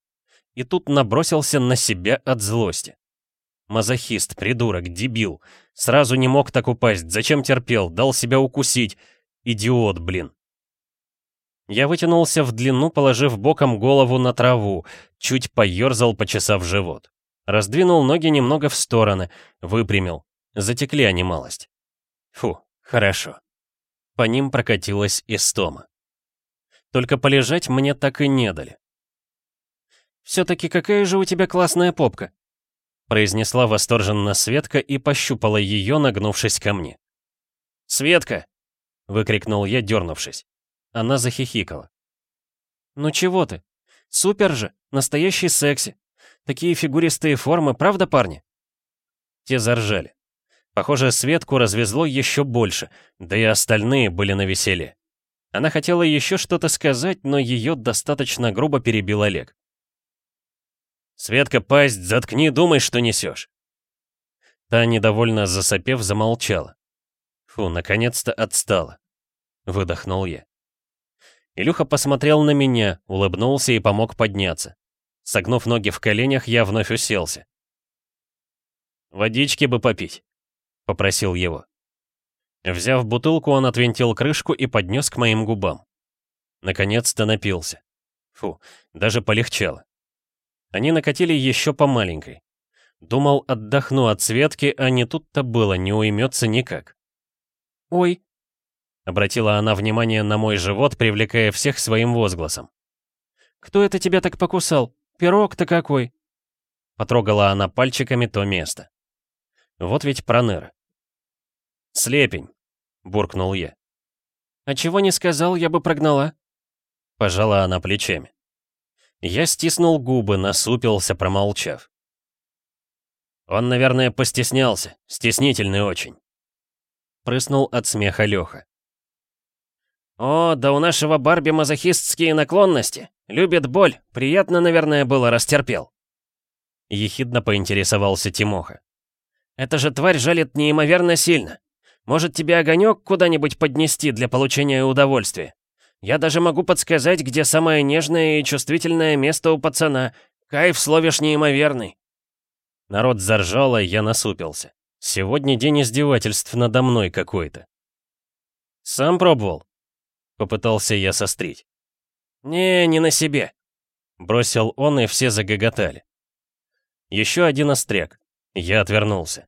И тут набросился на себя от злости. Мазохист, придурок, дебил. Сразу не мог так упасть. Зачем терпел? Дал себя укусить. Идиот, блин. Я вытянулся в длину, положив боком голову на траву, чуть поерзал, почесав живот. Раздвинул ноги немного в стороны, выпрямил. Затекли они малость. Фу, хорошо. По ним прокатилась истома. Только полежать мне так и не дали. «Все-таки какая же у тебя классная попка!» произнесла восторженно Светка и пощупала ее, нагнувшись ко мне. «Светка!» — выкрикнул я, дернувшись. Она захихикала. «Ну чего ты? Супер же! Настоящий секси! Такие фигуристые формы, правда, парни?» Те заржали. Похоже, Светку развезло еще больше, да и остальные были на веселье. Она хотела еще что-то сказать, но ее достаточно грубо перебил Олег. «Светка, пасть, заткни, думай, что несешь!» Та, недовольно засопев, замолчала. Фу, наконец-то отстала. Выдохнул я. Илюха посмотрел на меня, улыбнулся и помог подняться. Согнув ноги в коленях, я вновь уселся. «Водички бы попить», — попросил его. Взяв бутылку, он отвинтил крышку и поднес к моим губам. Наконец-то напился. Фу, даже полегчало. Они накатили еще по маленькой. Думал, отдохну от Светки, а не тут-то было, не уймется никак. «Ой!» — обратила она внимание на мой живот, привлекая всех своим возгласом. «Кто это тебя так покусал? Пирог-то какой!» Потрогала она пальчиками то место. Вот ведь проныра. «Слепень!» — буркнул я. «А чего не сказал, я бы прогнала?» Пожала она плечами. Я стиснул губы, насупился, промолчав. Он, наверное, постеснялся, стеснительный очень. Прыснул от смеха Леха. «О, да у нашего Барби мазохистские наклонности. Любит боль. Приятно, наверное, было, растерпел». Ехидно поинтересовался Тимоха. «Эта же тварь жалит неимоверно сильно. Может, тебе огонек куда-нибудь поднести для получения удовольствия? Я даже могу подсказать, где самое нежное и чувствительное место у пацана. Кайф словишь неимоверный». Народ заржал, а я насупился. Сегодня день издевательств надо мной какой-то. «Сам пробовал?» Попытался я сострить. «Не, не на себе», — бросил он, и все загоготали. Еще один остряк. Я отвернулся.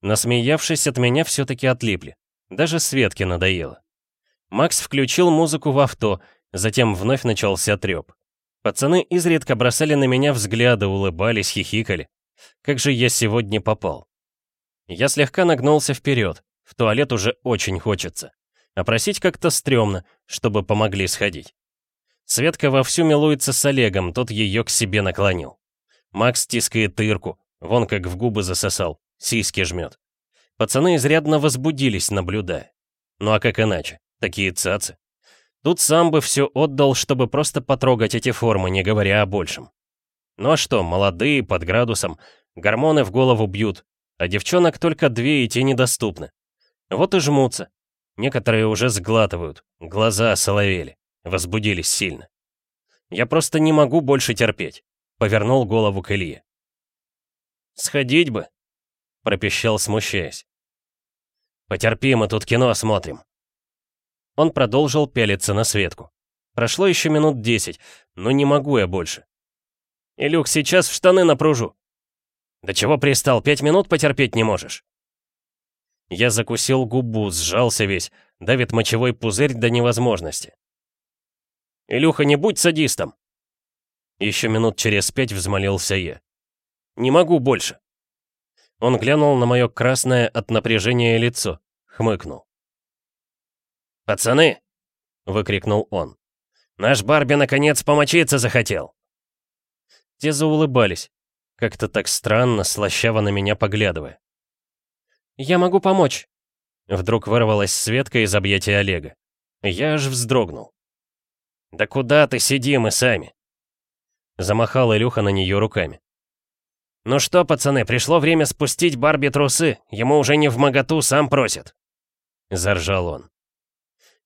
Насмеявшись от меня, все-таки отлипли. Даже Светке надоело. Макс включил музыку в авто, затем вновь начался треп. Пацаны изредка бросали на меня взгляды, улыбались, хихикали. Как же я сегодня попал? Я слегка нагнулся вперед. В туалет уже очень хочется. А просить как-то стрёмно, чтобы помогли сходить. Светка вовсю милуется с Олегом, тот ее к себе наклонил. Макс тискает тырку, вон как в губы засосал, сиськи жмет. Пацаны изрядно возбудились, наблюдая. Ну а как иначе? Такие цацы. Тут сам бы все отдал, чтобы просто потрогать эти формы, не говоря о большем. Ну а что, молодые, под градусом, гормоны в голову бьют, а девчонок только две и те недоступны. Вот и жмутся. Некоторые уже сглатывают, глаза соловели, возбудились сильно. Я просто не могу больше терпеть. Повернул голову к Илье. «Сходить бы», — пропищал, смущаясь. «Потерпи, мы тут кино смотрим». Он продолжил пялиться на Светку. Прошло еще минут десять, но не могу я больше. «Илюх, сейчас в штаны напружу». «Да чего пристал, пять минут потерпеть не можешь?» Я закусил губу, сжался весь, давит мочевой пузырь до невозможности. «Илюха, не будь садистом!» Еще минут через пять взмолился я. «Не могу больше!» Он глянул на мое красное от напряжения лицо, хмыкнул. «Пацаны!» — выкрикнул он. «Наш Барби наконец помочиться захотел!» Те заулыбались, как-то так странно, слащаво на меня поглядывая. «Я могу помочь!» Вдруг вырвалась Светка из объятия Олега. Я аж вздрогнул. «Да куда ты, сиди, мы сами!» Замахал Илюха на нее руками. «Ну что, пацаны, пришло время спустить Барби трусы, ему уже не в моготу, сам просит!» Заржал он.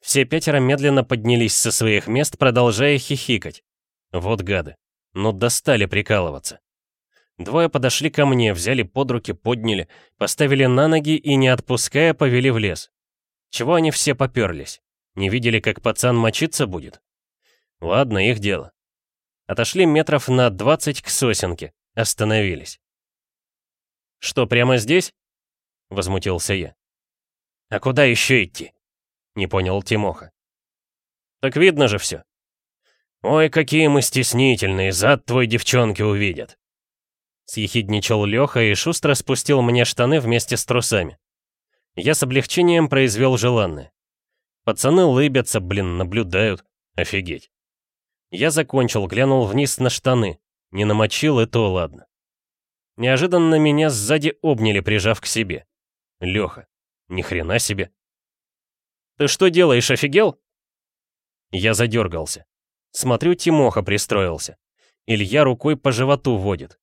Все пятеро медленно поднялись со своих мест, продолжая хихикать. Вот гады. Ну достали прикалываться. Двое подошли ко мне, взяли под руки, подняли, поставили на ноги и, не отпуская, повели в лес. Чего они все поперлись? Не видели, как пацан мочиться будет? Ладно, их дело. Отошли метров на 20 к сосенке, остановились. «Что, прямо здесь?» — возмутился я. «А куда еще идти?» — не понял Тимоха. «Так видно же все». «Ой, какие мы стеснительные, зад твой девчонки увидят». Съехидничал Леха и шустро спустил мне штаны вместе с трусами. Я с облегчением произвел желанное. Пацаны лыбятся, блин, наблюдают. Офигеть. Я закончил, глянул вниз на штаны. Не намочил, и то ладно. Неожиданно меня сзади обняли, прижав к себе. Леха. Ни хрена себе. «Ты что делаешь, офигел?» Я задергался. Смотрю, Тимоха пристроился. Илья рукой по животу водит.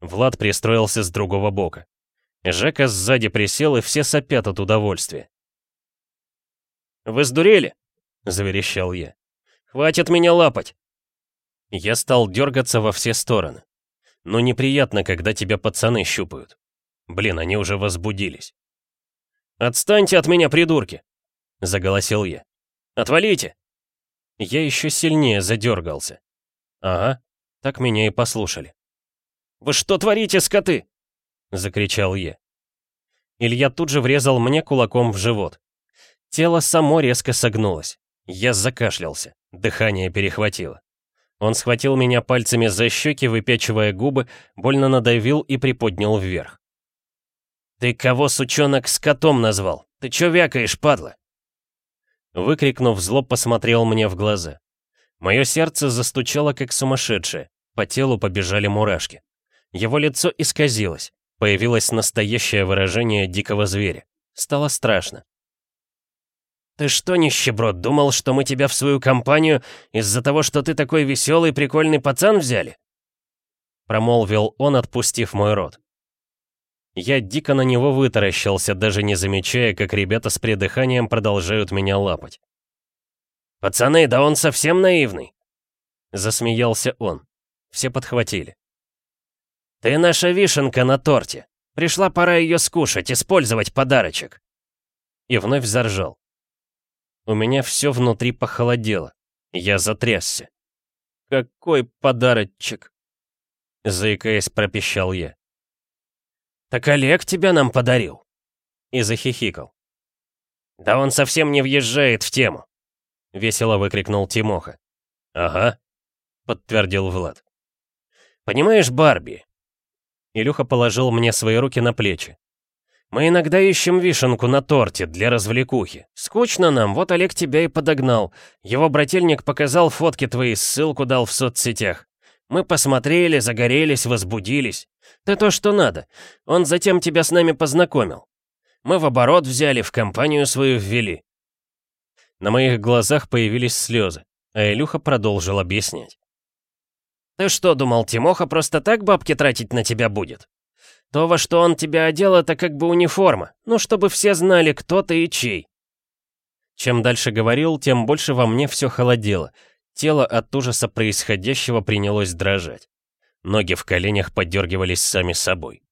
Влад пристроился с другого бока. Жека сзади присел, и все сопят от удовольствия. «Вы сдурели?» — заверещал я. «Хватит меня лапать!» Я стал дергаться во все стороны. Но неприятно, когда тебя пацаны щупают. Блин, они уже возбудились. «Отстаньте от меня, придурки!» — заголосил я. «Отвалите!» Я еще сильнее задергался. Ага, так меня и послушали. «Вы что творите, скоты?» — закричал я. Илья тут же врезал мне кулаком в живот. Тело само резко согнулось. Я закашлялся, дыхание перехватило. Он схватил меня пальцами за щеки, выпячивая губы, больно надавил и приподнял вверх. «Ты кого, сучонок, с котом назвал? Ты чё вякаешь, падла?» Выкрикнув, зло посмотрел мне в глаза. Мое сердце застучало, как сумасшедшее. По телу побежали мурашки. Его лицо исказилось. Появилось настоящее выражение дикого зверя. Стало страшно. «Ты что, нищеброд, думал, что мы тебя в свою компанию из-за того, что ты такой веселый, прикольный пацан взяли?» Промолвил он, отпустив мой рот. Я дико на него вытаращился, даже не замечая, как ребята с придыханием продолжают меня лапать. «Пацаны, да он совсем наивный!» Засмеялся он. Все подхватили. «Ты наша вишенка на торте. Пришла пора ее скушать, использовать подарочек!» И вновь заржал. У меня все внутри похолодело. Я затрясся. «Какой подарочек?» Заикаясь, пропищал я. «Так Олег тебя нам подарил!» И захихикал. «Да он совсем не въезжает в тему!» Весело выкрикнул Тимоха. «Ага», — подтвердил Влад. «Понимаешь, Барби?» Илюха положил мне свои руки на плечи. Мы иногда ищем вишенку на торте для развлекухи. Скучно нам, вот Олег тебя и подогнал. Его брательник показал фотки твои, ссылку дал в соцсетях. Мы посмотрели, загорелись, возбудились. Ты то, что надо. Он затем тебя с нами познакомил. Мы в оборот взяли, в компанию свою ввели. На моих глазах появились слезы, а Илюха продолжил объяснять. «Ты что, думал, Тимоха просто так бабки тратить на тебя будет? То, во что он тебя одел, это как бы униформа, ну, чтобы все знали, кто ты и чей. Чем дальше говорил, тем больше во мне все холодело. Тело от ужаса происходящего принялось дрожать. Ноги в коленях подергивались сами собой.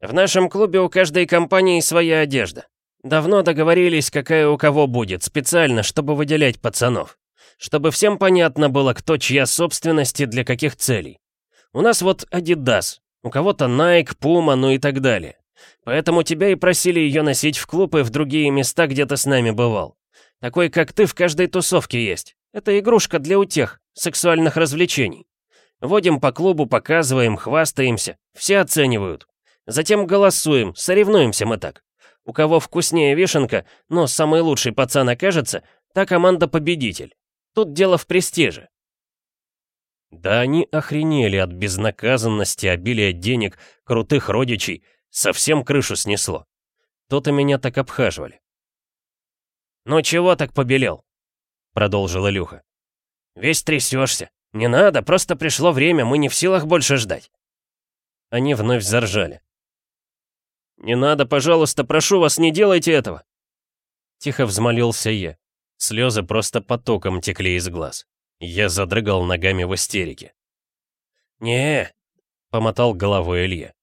В нашем клубе у каждой компании своя одежда. Давно договорились, какая у кого будет, специально, чтобы выделять пацанов. Чтобы всем понятно было, кто чья собственность и для каких целей. У нас вот Adidas, у кого-то Nike, Puma, ну и так далее. Поэтому тебя и просили ее носить в клуб и в другие места, где ты с нами бывал. Такой, как ты, в каждой тусовке есть. Это игрушка для утех, сексуальных развлечений. Водим по клубу, показываем, хвастаемся. Все оценивают. Затем голосуем, соревнуемся мы так. У кого вкуснее вишенка, но самый лучший пацан окажется, та команда победитель. Тут дело в престиже. Да они охренели от безнаказанности, обилия денег, крутых родичей, совсем крышу снесло. То-то меня так обхаживали. «Ну чего так побелел?» — продолжил Илюха. «Весь трясешься. Не надо, просто пришло время, мы не в силах больше ждать». Они вновь заржали. «Не надо, пожалуйста, прошу вас, не делайте этого!» Тихо взмолился я. Слезы просто потоком текли из глаз. Я задрыгал ногами в истерике. «Не», — помотал головой Илья.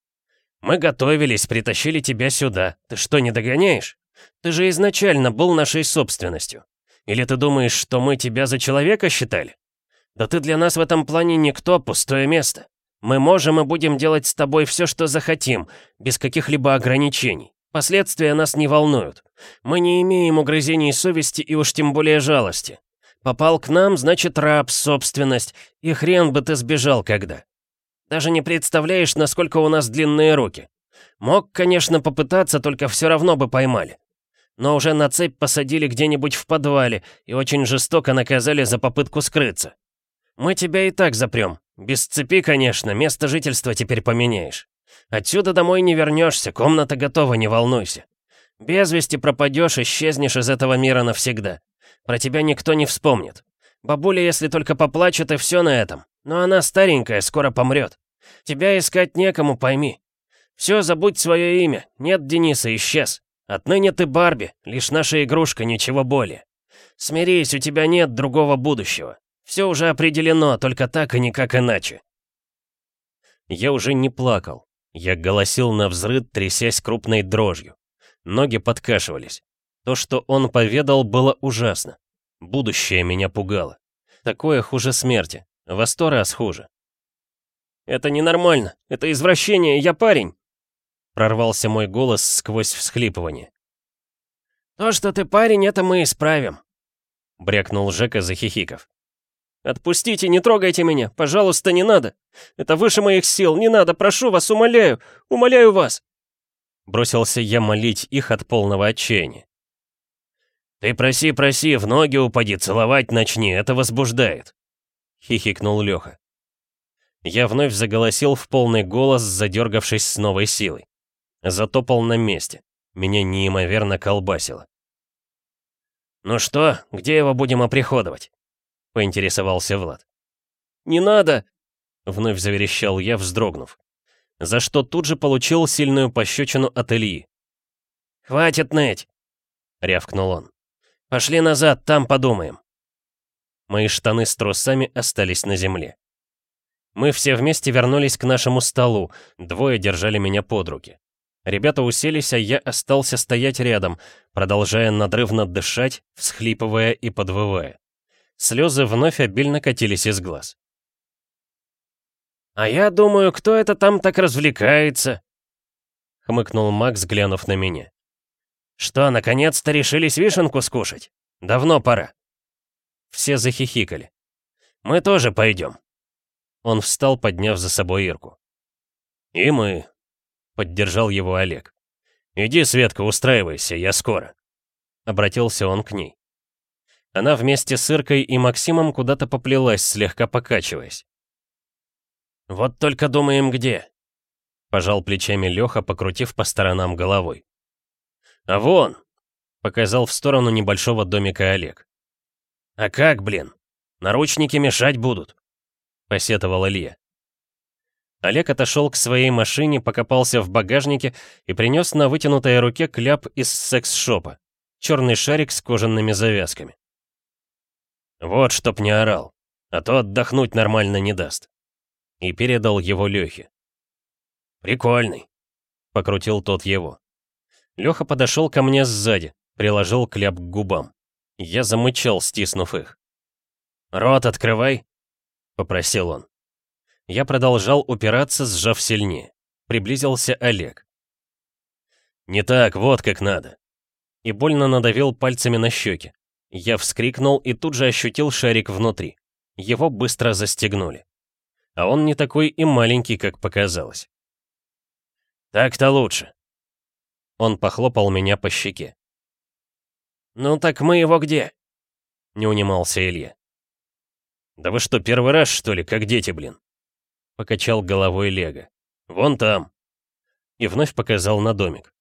«Мы готовились, притащили тебя сюда. Ты что, не догоняешь? Ты же изначально был нашей собственностью. Или ты думаешь, что мы тебя за человека считали? Да ты для нас в этом плане никто, пустое место. Мы можем и будем делать с тобой все, что захотим, без каких-либо ограничений. Последствия нас не волнуют. Мы не имеем угрызений совести и уж тем более жалости. Попал к нам, значит раб, собственность, и хрен бы ты сбежал когда. Даже не представляешь, насколько у нас длинные руки. Мог, конечно, попытаться, только все равно бы поймали. Но уже на цепь посадили где-нибудь в подвале и очень жестоко наказали за попытку скрыться. Мы тебя и так запрем. Без цепи, конечно, место жительства теперь поменяешь. Отсюда домой не вернешься, комната готова, не волнуйся. Без вести пропадешь, исчезнешь из этого мира навсегда. Про тебя никто не вспомнит. Бабуля, если только поплачет, и все на этом. Но она старенькая, скоро помрет. Тебя искать некому, пойми. Все, забудь свое имя. Нет Дениса, исчез. Отныне ты Барби, лишь наша игрушка, ничего более. Смирись, у тебя нет другого будущего. Все уже определено, только так и никак иначе. Я уже не плакал. Я голосил на взрыд, трясясь крупной дрожью. Ноги подкашивались. То, что он поведал, было ужасно. Будущее меня пугало. Такое хуже смерти. Во сто раз хуже. «Это ненормально. Это извращение. Я парень!» Прорвался мой голос сквозь всхлипывание. «То, что ты парень, это мы исправим», — брякнул Жека, захихиков. «Отпустите, не трогайте меня! Пожалуйста, не надо! Это выше моих сил! Не надо! Прошу вас, умоляю! Умоляю вас!» Бросился я молить их от полного отчаяния. «Ты проси, проси, в ноги упади, целовать начни, это возбуждает!» Хихикнул Леха. Я вновь заголосил в полный голос, задергавшись с новой силой. Затопал на месте. Меня неимоверно колбасило. «Ну что, где его будем оприходовать?» — поинтересовался Влад. «Не надо!» — вновь заверещал я, вздрогнув. За что тут же получил сильную пощечину от Ильи. «Хватит ныть!» — рявкнул он. «Пошли назад, там подумаем». Мои штаны с трусами остались на земле. Мы все вместе вернулись к нашему столу, двое держали меня под руки. Ребята уселись, а я остался стоять рядом, продолжая надрывно дышать, всхлипывая и подвывая. Слезы вновь обильно катились из глаз. «А я думаю, кто это там так развлекается?» — хмыкнул Макс, глянув на меня. «Что, наконец-то решились вишенку скушать? Давно пора». Все захихикали. «Мы тоже пойдем». Он встал, подняв за собой Ирку. «И мы», — поддержал его Олег. «Иди, Светка, устраивайся, я скоро». Обратился он к ней. Она вместе с Иркой и Максимом куда-то поплелась, слегка покачиваясь. «Вот только думаем, где?» Пожал плечами Леха, покрутив по сторонам головой. «А вон!» — показал в сторону небольшого домика Олег. «А как, блин? Наручники мешать будут!» — посетовал Илья. Олег отошел к своей машине, покопался в багажнике и принес на вытянутой руке кляп из секс-шопа. Черный шарик с кожаными завязками. «Вот чтоб не орал, а то отдохнуть нормально не даст». И передал его Лехе. «Прикольный», — покрутил тот его. Леха подошел ко мне сзади, приложил кляп к губам. Я замычал, стиснув их. «Рот открывай», — попросил он. Я продолжал упираться, сжав сильнее. Приблизился Олег. «Не так, вот как надо». И больно надавил пальцами на щеки. Я вскрикнул и тут же ощутил шарик внутри. Его быстро застегнули. А он не такой и маленький, как показалось. Так-то лучше». Он похлопал меня по щеке. «Ну так мы его где?» Не унимался Илья. «Да вы что, первый раз, что ли, как дети, блин?» Покачал головой Лего. «Вон там». И вновь показал на домик.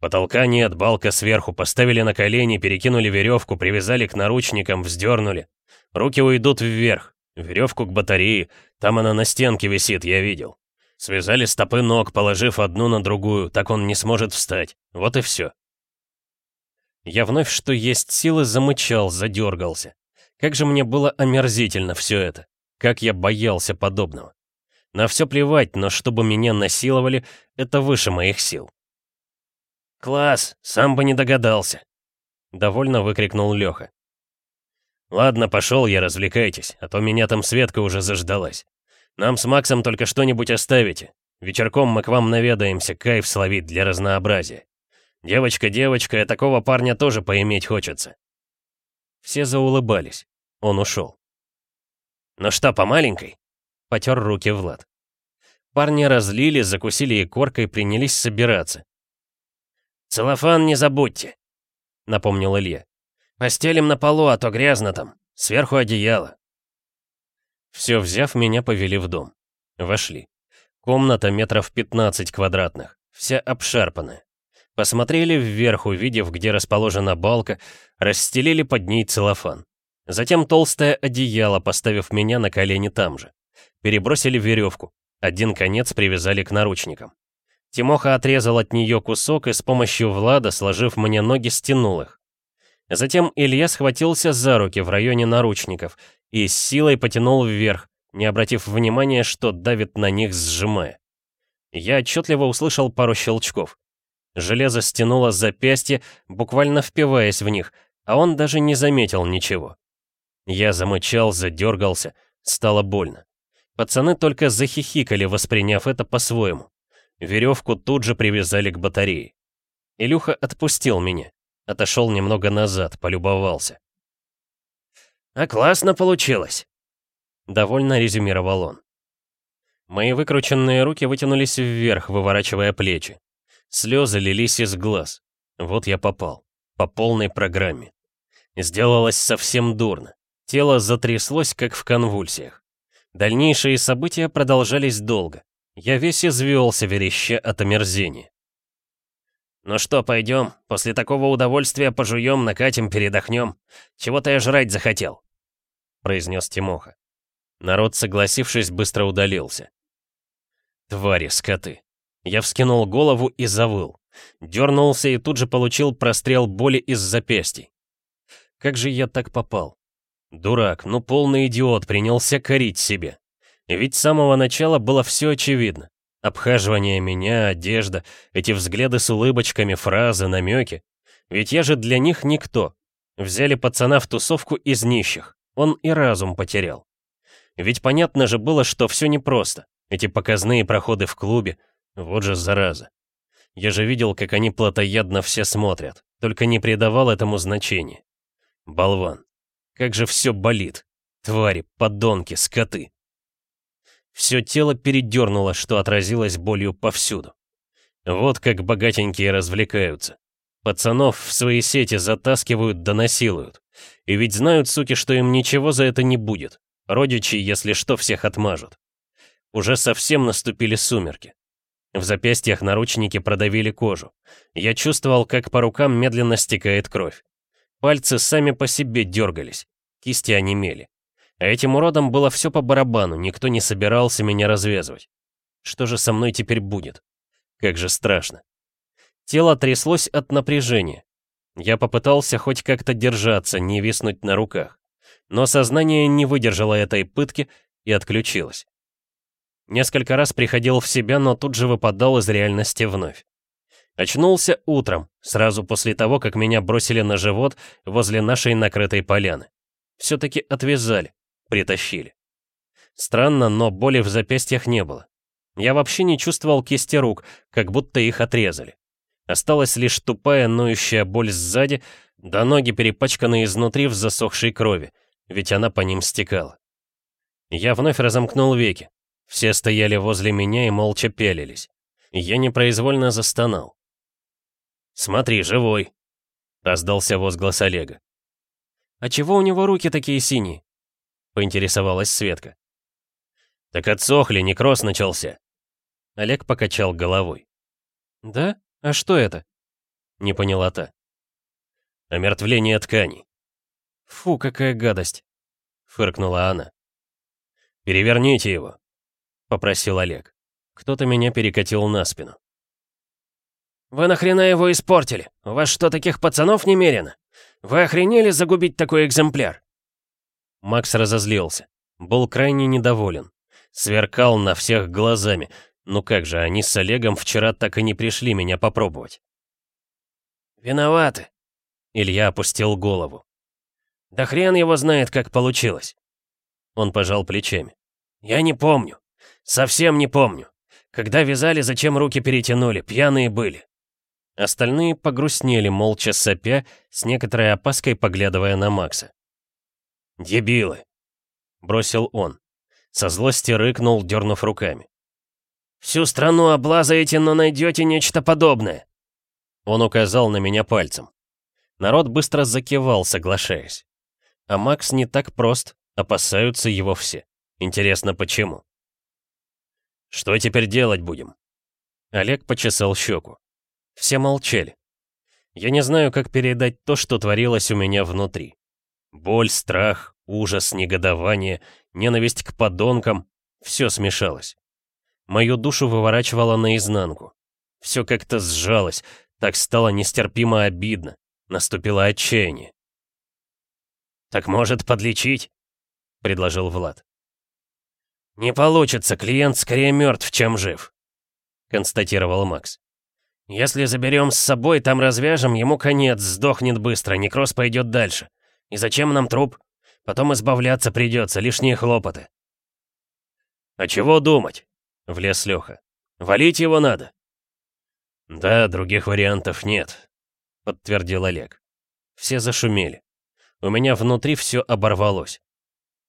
Потолка нет, балка сверху, поставили на колени, перекинули веревку, привязали к наручникам, вздернули. Руки уйдут вверх, веревку к батарее, там она на стенке висит, я видел. Связали стопы ног, положив одну на другую, так он не сможет встать. Вот и все. Я вновь, что есть силы, замычал, задергался. Как же мне было омерзительно все это. Как я боялся подобного. На все плевать, но чтобы меня насиловали, это выше моих сил. «Класс, сам бы не догадался!» Довольно выкрикнул Леха. «Ладно, пошел я, развлекайтесь, а то меня там Светка уже заждалась. Нам с Максом только что-нибудь оставите. Вечерком мы к вам наведаемся, кайф словить для разнообразия. Девочка, девочка, а такого парня тоже поиметь хочется». Все заулыбались. Он ушел. «Ну что, по маленькой?» Потер руки Влад. Парни разлили, закусили и коркой, принялись собираться. «Целлофан не забудьте», — напомнил Илья. «Постелим на полу, а то грязно там. Сверху одеяло». Все взяв, меня повели в дом. Вошли. Комната метров 15 квадратных, вся обшарпанная. Посмотрели вверх, увидев, где расположена балка, расстелили под ней целлофан. Затем толстое одеяло, поставив меня на колени там же. Перебросили веревку. Один конец привязали к наручникам. Тимоха отрезал от нее кусок и с помощью Влада, сложив мне ноги, стянул их. Затем Илья схватился за руки в районе наручников и с силой потянул вверх, не обратив внимания, что давит на них, сжимая. Я отчетливо услышал пару щелчков. Железо стянуло запястье, буквально впиваясь в них, а он даже не заметил ничего. Я замычал, задергался, стало больно. Пацаны только захихикали, восприняв это по-своему. Веревку тут же привязали к батарее. Илюха отпустил меня. Отошел немного назад, полюбовался. «А классно получилось!» Довольно резюмировал он. Мои выкрученные руки вытянулись вверх, выворачивая плечи. Слезы лились из глаз. Вот я попал. По полной программе. Сделалось совсем дурно. Тело затряслось, как в конвульсиях. Дальнейшие события продолжались долго. Я весь извелся, вереща от омерзения. «Ну что, пойдем? После такого удовольствия пожуем, накатим, передохнем. Чего-то я жрать захотел», — произнес Тимоха. Народ, согласившись, быстро удалился. Твари, скоты. Я вскинул голову и завыл. Дернулся и тут же получил прострел боли из запястья. Как же я так попал? Дурак, ну полный идиот, принялся корить себе. Ведь с самого начала было все очевидно. Обхаживание меня, одежда, эти взгляды с улыбочками, фразы, намеки. Ведь я же для них никто. Взяли пацана в тусовку из нищих. Он и разум потерял. Ведь понятно же было, что все непросто. Эти показные проходы в клубе. Вот же зараза. Я же видел, как они плотоядно все смотрят. Только не придавал этому значения. Болван. Как же все болит. Твари, подонки, скоты. Все тело передернуло, что отразилось болью повсюду. Вот как богатенькие развлекаются. Пацанов в свои сети затаскивают да насилуют. И ведь знают, суки, что им ничего за это не будет. Родичи, если что, всех отмажут. Уже совсем наступили сумерки. В запястьях наручники продавили кожу. Я чувствовал, как по рукам медленно стекает кровь. Пальцы сами по себе дергались. Кисти онемели. А этим уродам было все по барабану, никто не собирался меня развязывать. Что же со мной теперь будет? Как же страшно. Тело тряслось от напряжения. Я попытался хоть как-то держаться, не виснуть на руках. Но сознание не выдержало этой пытки и отключилось. Несколько раз приходил в себя, но тут же выпадал из реальности вновь. Очнулся утром, сразу после того, как меня бросили на живот возле нашей накрытой поляны. Все-таки отвязали. Притащили. Странно, но боли в запястьях не было. Я вообще не чувствовал кисти рук, как будто их отрезали. Осталась лишь тупая ноющая боль сзади, да ноги перепачканы изнутри в засохшей крови, ведь она по ним стекала. Я вновь разомкнул веки. Все стояли возле меня и молча пялились. Я непроизвольно застонал. «Смотри, живой!» — раздался возглас Олега. «А чего у него руки такие синие?» — поинтересовалась Светка. «Так отсохли, некроз начался». Олег покачал головой. «Да? А что это?» — не поняла та. «Омертвление тканей». «Фу, какая гадость!» — фыркнула она. «Переверните его», — попросил Олег. Кто-то меня перекатил на спину. «Вы нахрена его испортили? У вас что, таких пацанов немерено? Вы охренели загубить такой экземпляр?» Макс разозлился. Был крайне недоволен. Сверкал на всех глазами. Ну как же, они с Олегом вчера так и не пришли меня попробовать. «Виноваты», — Илья опустил голову. «Да хрен его знает, как получилось». Он пожал плечами. «Я не помню. Совсем не помню. Когда вязали, зачем руки перетянули? Пьяные были. Остальные погрустнели, молча сопя, с некоторой опаской поглядывая на Макса. «Дебилы!» — бросил он. Со злости рыкнул, дернув руками. «Всю страну облазаете, но найдете нечто подобное!» Он указал на меня пальцем. Народ быстро закивал, соглашаясь. А Макс не так прост, опасаются его все. Интересно, почему? «Что теперь делать будем?» Олег почесал щеку. Все молчали. Я не знаю, как передать то, что творилось у меня внутри. Боль, страх, ужас, негодование, ненависть к подонкам — все смешалось. Мою душу выворачивало наизнанку. Все как-то сжалось, так стало нестерпимо обидно. Наступило отчаяние. «Так может, подлечить?» — предложил Влад. «Не получится, клиент скорее мертв, чем жив», — констатировал Макс. Если заберем с собой, там развяжем, ему конец, сдохнет быстро, некроз пойдет дальше. И зачем нам труп? Потом избавляться придется, лишние хлопоты. А чего думать? Влез Леха. Валить его надо. Да, других вариантов нет, подтвердил Олег. Все зашумели. У меня внутри все оборвалось.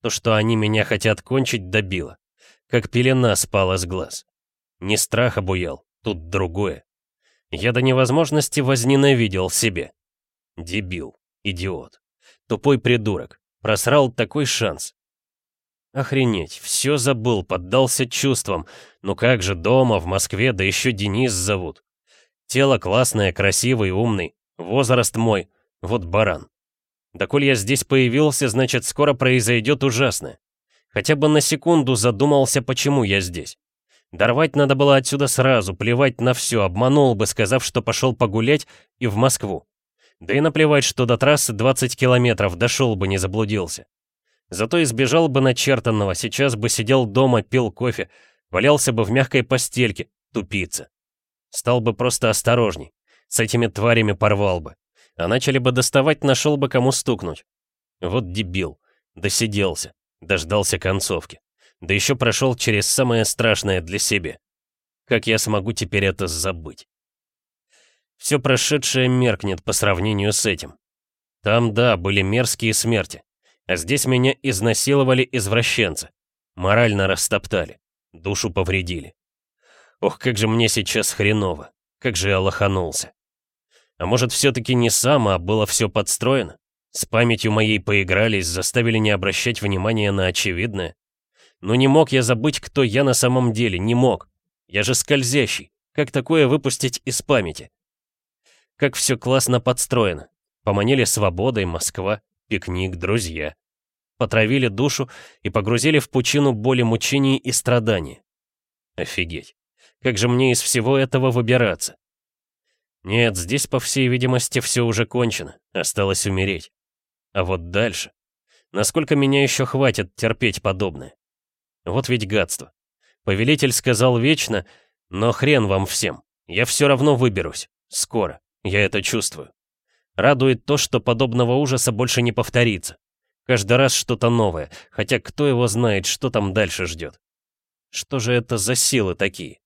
То, что они меня хотят кончить, добило. Как пелена спала с глаз. Не страх обуял, тут другое. Я до невозможности возненавидел себе. Дебил, идиот, тупой придурок, просрал такой шанс. Охренеть, все забыл, поддался чувствам. Ну как же дома, в Москве, да еще Денис зовут. Тело классное, красивый, умный, возраст мой, вот баран. Да коль я здесь появился, значит скоро произойдет ужасное. Хотя бы на секунду задумался, почему я здесь. Дорвать надо было отсюда сразу, плевать на все, обманул бы, сказав, что пошел погулять и в Москву. Да и наплевать, что до трассы 20 километров, дошел бы, не заблудился. Зато избежал бы начертанного, сейчас бы сидел дома, пил кофе, валялся бы в мягкой постельке, тупица. Стал бы просто осторожней, с этими тварями порвал бы. А начали бы доставать, нашел бы кому стукнуть. Вот дебил, досиделся, дождался концовки. Да еще прошел через самое страшное для себя. Как я смогу теперь это забыть? Все прошедшее меркнет по сравнению с этим. Там, да, были мерзкие смерти. А здесь меня изнасиловали извращенцы. Морально растоптали. Душу повредили. Ох, как же мне сейчас хреново. Как же я лоханулся. А может, все-таки не сам, а было все подстроено? С памятью моей поигрались, заставили не обращать внимания на очевидное? Но не мог я забыть, кто я на самом деле, не мог. Я же скользящий. Как такое выпустить из памяти? Как все классно подстроено. Поманили свободой Москва, пикник, друзья. Потравили душу и погрузили в пучину боли, мучений и страданий. Офигеть. Как же мне из всего этого выбираться? Нет, здесь, по всей видимости, все уже кончено. Осталось умереть. А вот дальше? Насколько меня еще хватит терпеть подобное? Вот ведь гадство. Повелитель сказал вечно, но хрен вам всем. Я все равно выберусь. Скоро. Я это чувствую. Радует то, что подобного ужаса больше не повторится. Каждый раз что-то новое, хотя кто его знает, что там дальше ждет. Что же это за силы такие?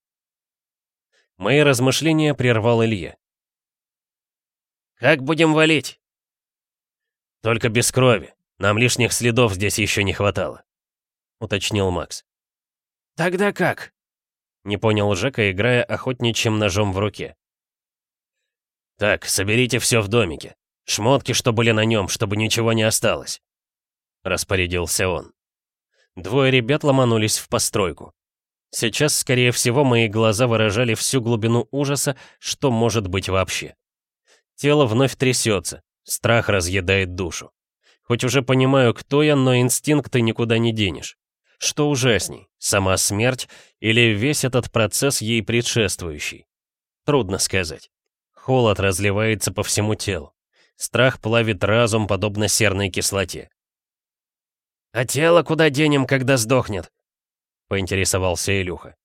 Мои размышления прервал Илья. «Как будем валить?» «Только без крови. Нам лишних следов здесь еще не хватало» уточнил Макс. «Тогда как?» Не понял Жека, играя охотничьим ножом в руке. «Так, соберите все в домике. Шмотки, что были на нем, чтобы ничего не осталось», — распорядился он. Двое ребят ломанулись в постройку. Сейчас, скорее всего, мои глаза выражали всю глубину ужаса, что может быть вообще. Тело вновь трясется, страх разъедает душу. Хоть уже понимаю, кто я, но инстинкты никуда не денешь. Что ужасней, сама смерть или весь этот процесс ей предшествующий? Трудно сказать. Холод разливается по всему телу. Страх плавит разум, подобно серной кислоте. «А тело куда денем, когда сдохнет?» — поинтересовался Илюха.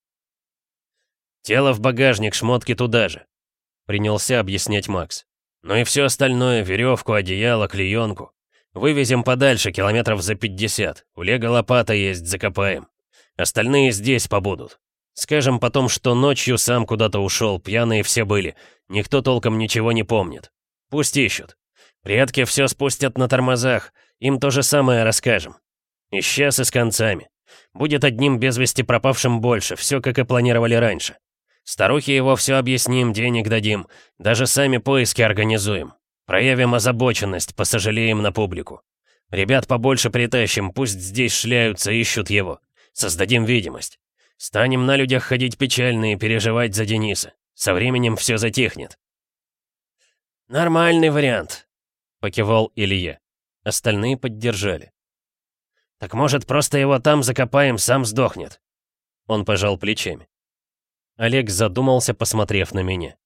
«Тело в багажник, шмотки туда же», — принялся объяснять Макс. «Ну и все остальное, веревку, одеяло, клеенку. Вывезем подальше, километров за 50. У Лего лопата есть, закопаем. Остальные здесь побудут. Скажем потом, что ночью сам куда-то ушел, пьяные все были. Никто толком ничего не помнит. Пусть ищут. Предки все спустят на тормозах. Им то же самое расскажем. Исчез и с концами. Будет одним без вести пропавшим больше, все как и планировали раньше. Старухе его все объясним, денег дадим, даже сами поиски организуем. Проявим озабоченность, посожалеем на публику. Ребят побольше притащим, пусть здесь шляются, ищут его. Создадим видимость. Станем на людях ходить печальные, переживать за Дениса. Со временем все затихнет. «Нормальный вариант», — покивал Илья. Остальные поддержали. «Так может, просто его там закопаем, сам сдохнет?» Он пожал плечами. Олег задумался, посмотрев на меня.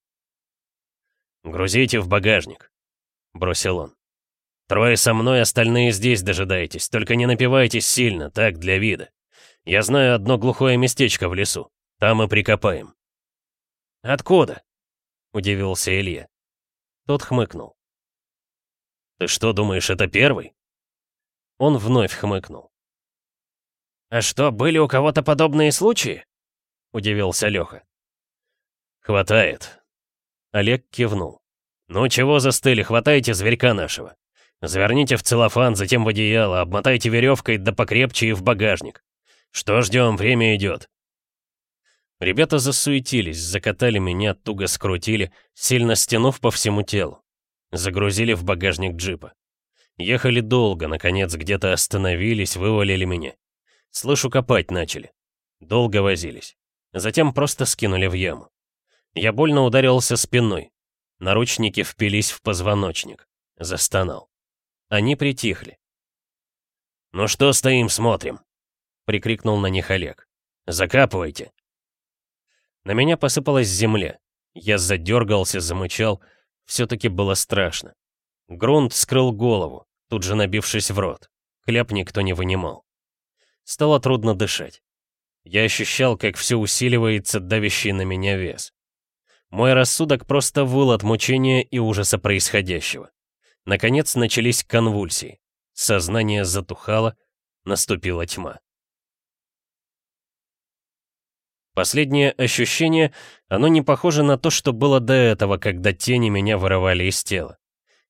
«Грузите в багажник», — бросил он. «Трое со мной, остальные здесь дожидаетесь, только не напивайтесь сильно, так, для вида. Я знаю одно глухое местечко в лесу. Там и прикопаем». «Откуда?» — удивился Илья. Тот хмыкнул. «Ты что, думаешь, это первый?» Он вновь хмыкнул. «А что, были у кого-то подобные случаи?» — удивился Лёха. «Хватает». Олег кивнул. «Ну чего застыли, хватайте зверька нашего. Заверните в целлофан, затем в одеяло, обмотайте веревкой да покрепче и в багажник. Что ждем, время идет. Ребята засуетились, закатали меня, туго скрутили, сильно стянув по всему телу. Загрузили в багажник джипа. Ехали долго, наконец где-то остановились, вывалили меня. Слышу, копать начали. Долго возились. Затем просто скинули в яму. Я больно ударился спиной. Наручники впились в позвоночник. Застонал. Они притихли. «Ну что стоим, смотрим?» — прикрикнул на них Олег. «Закапывайте!» На меня посыпалась земля. Я задергался, замычал. Все-таки было страшно. Грунт скрыл голову, тут же набившись в рот. Кляп никто не вынимал. Стало трудно дышать. Я ощущал, как все усиливается давящий на меня вес. Мой рассудок просто выл от мучения и ужаса происходящего. Наконец начались конвульсии. Сознание затухало, наступила тьма. Последнее ощущение, оно не похоже на то, что было до этого, когда тени меня вырывали из тела.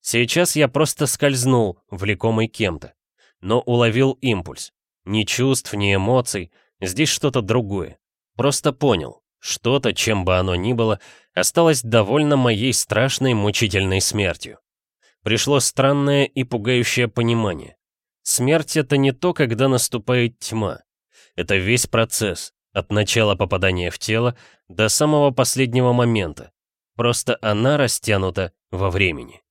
Сейчас я просто скользнул, влекомый кем-то. Но уловил импульс. Ни чувств, ни эмоций, здесь что-то другое. Просто понял, что-то, чем бы оно ни было, осталось довольно моей страшной мучительной смертью. Пришло странное и пугающее понимание. Смерть — это не то, когда наступает тьма. Это весь процесс, от начала попадания в тело до самого последнего момента. Просто она растянута во времени.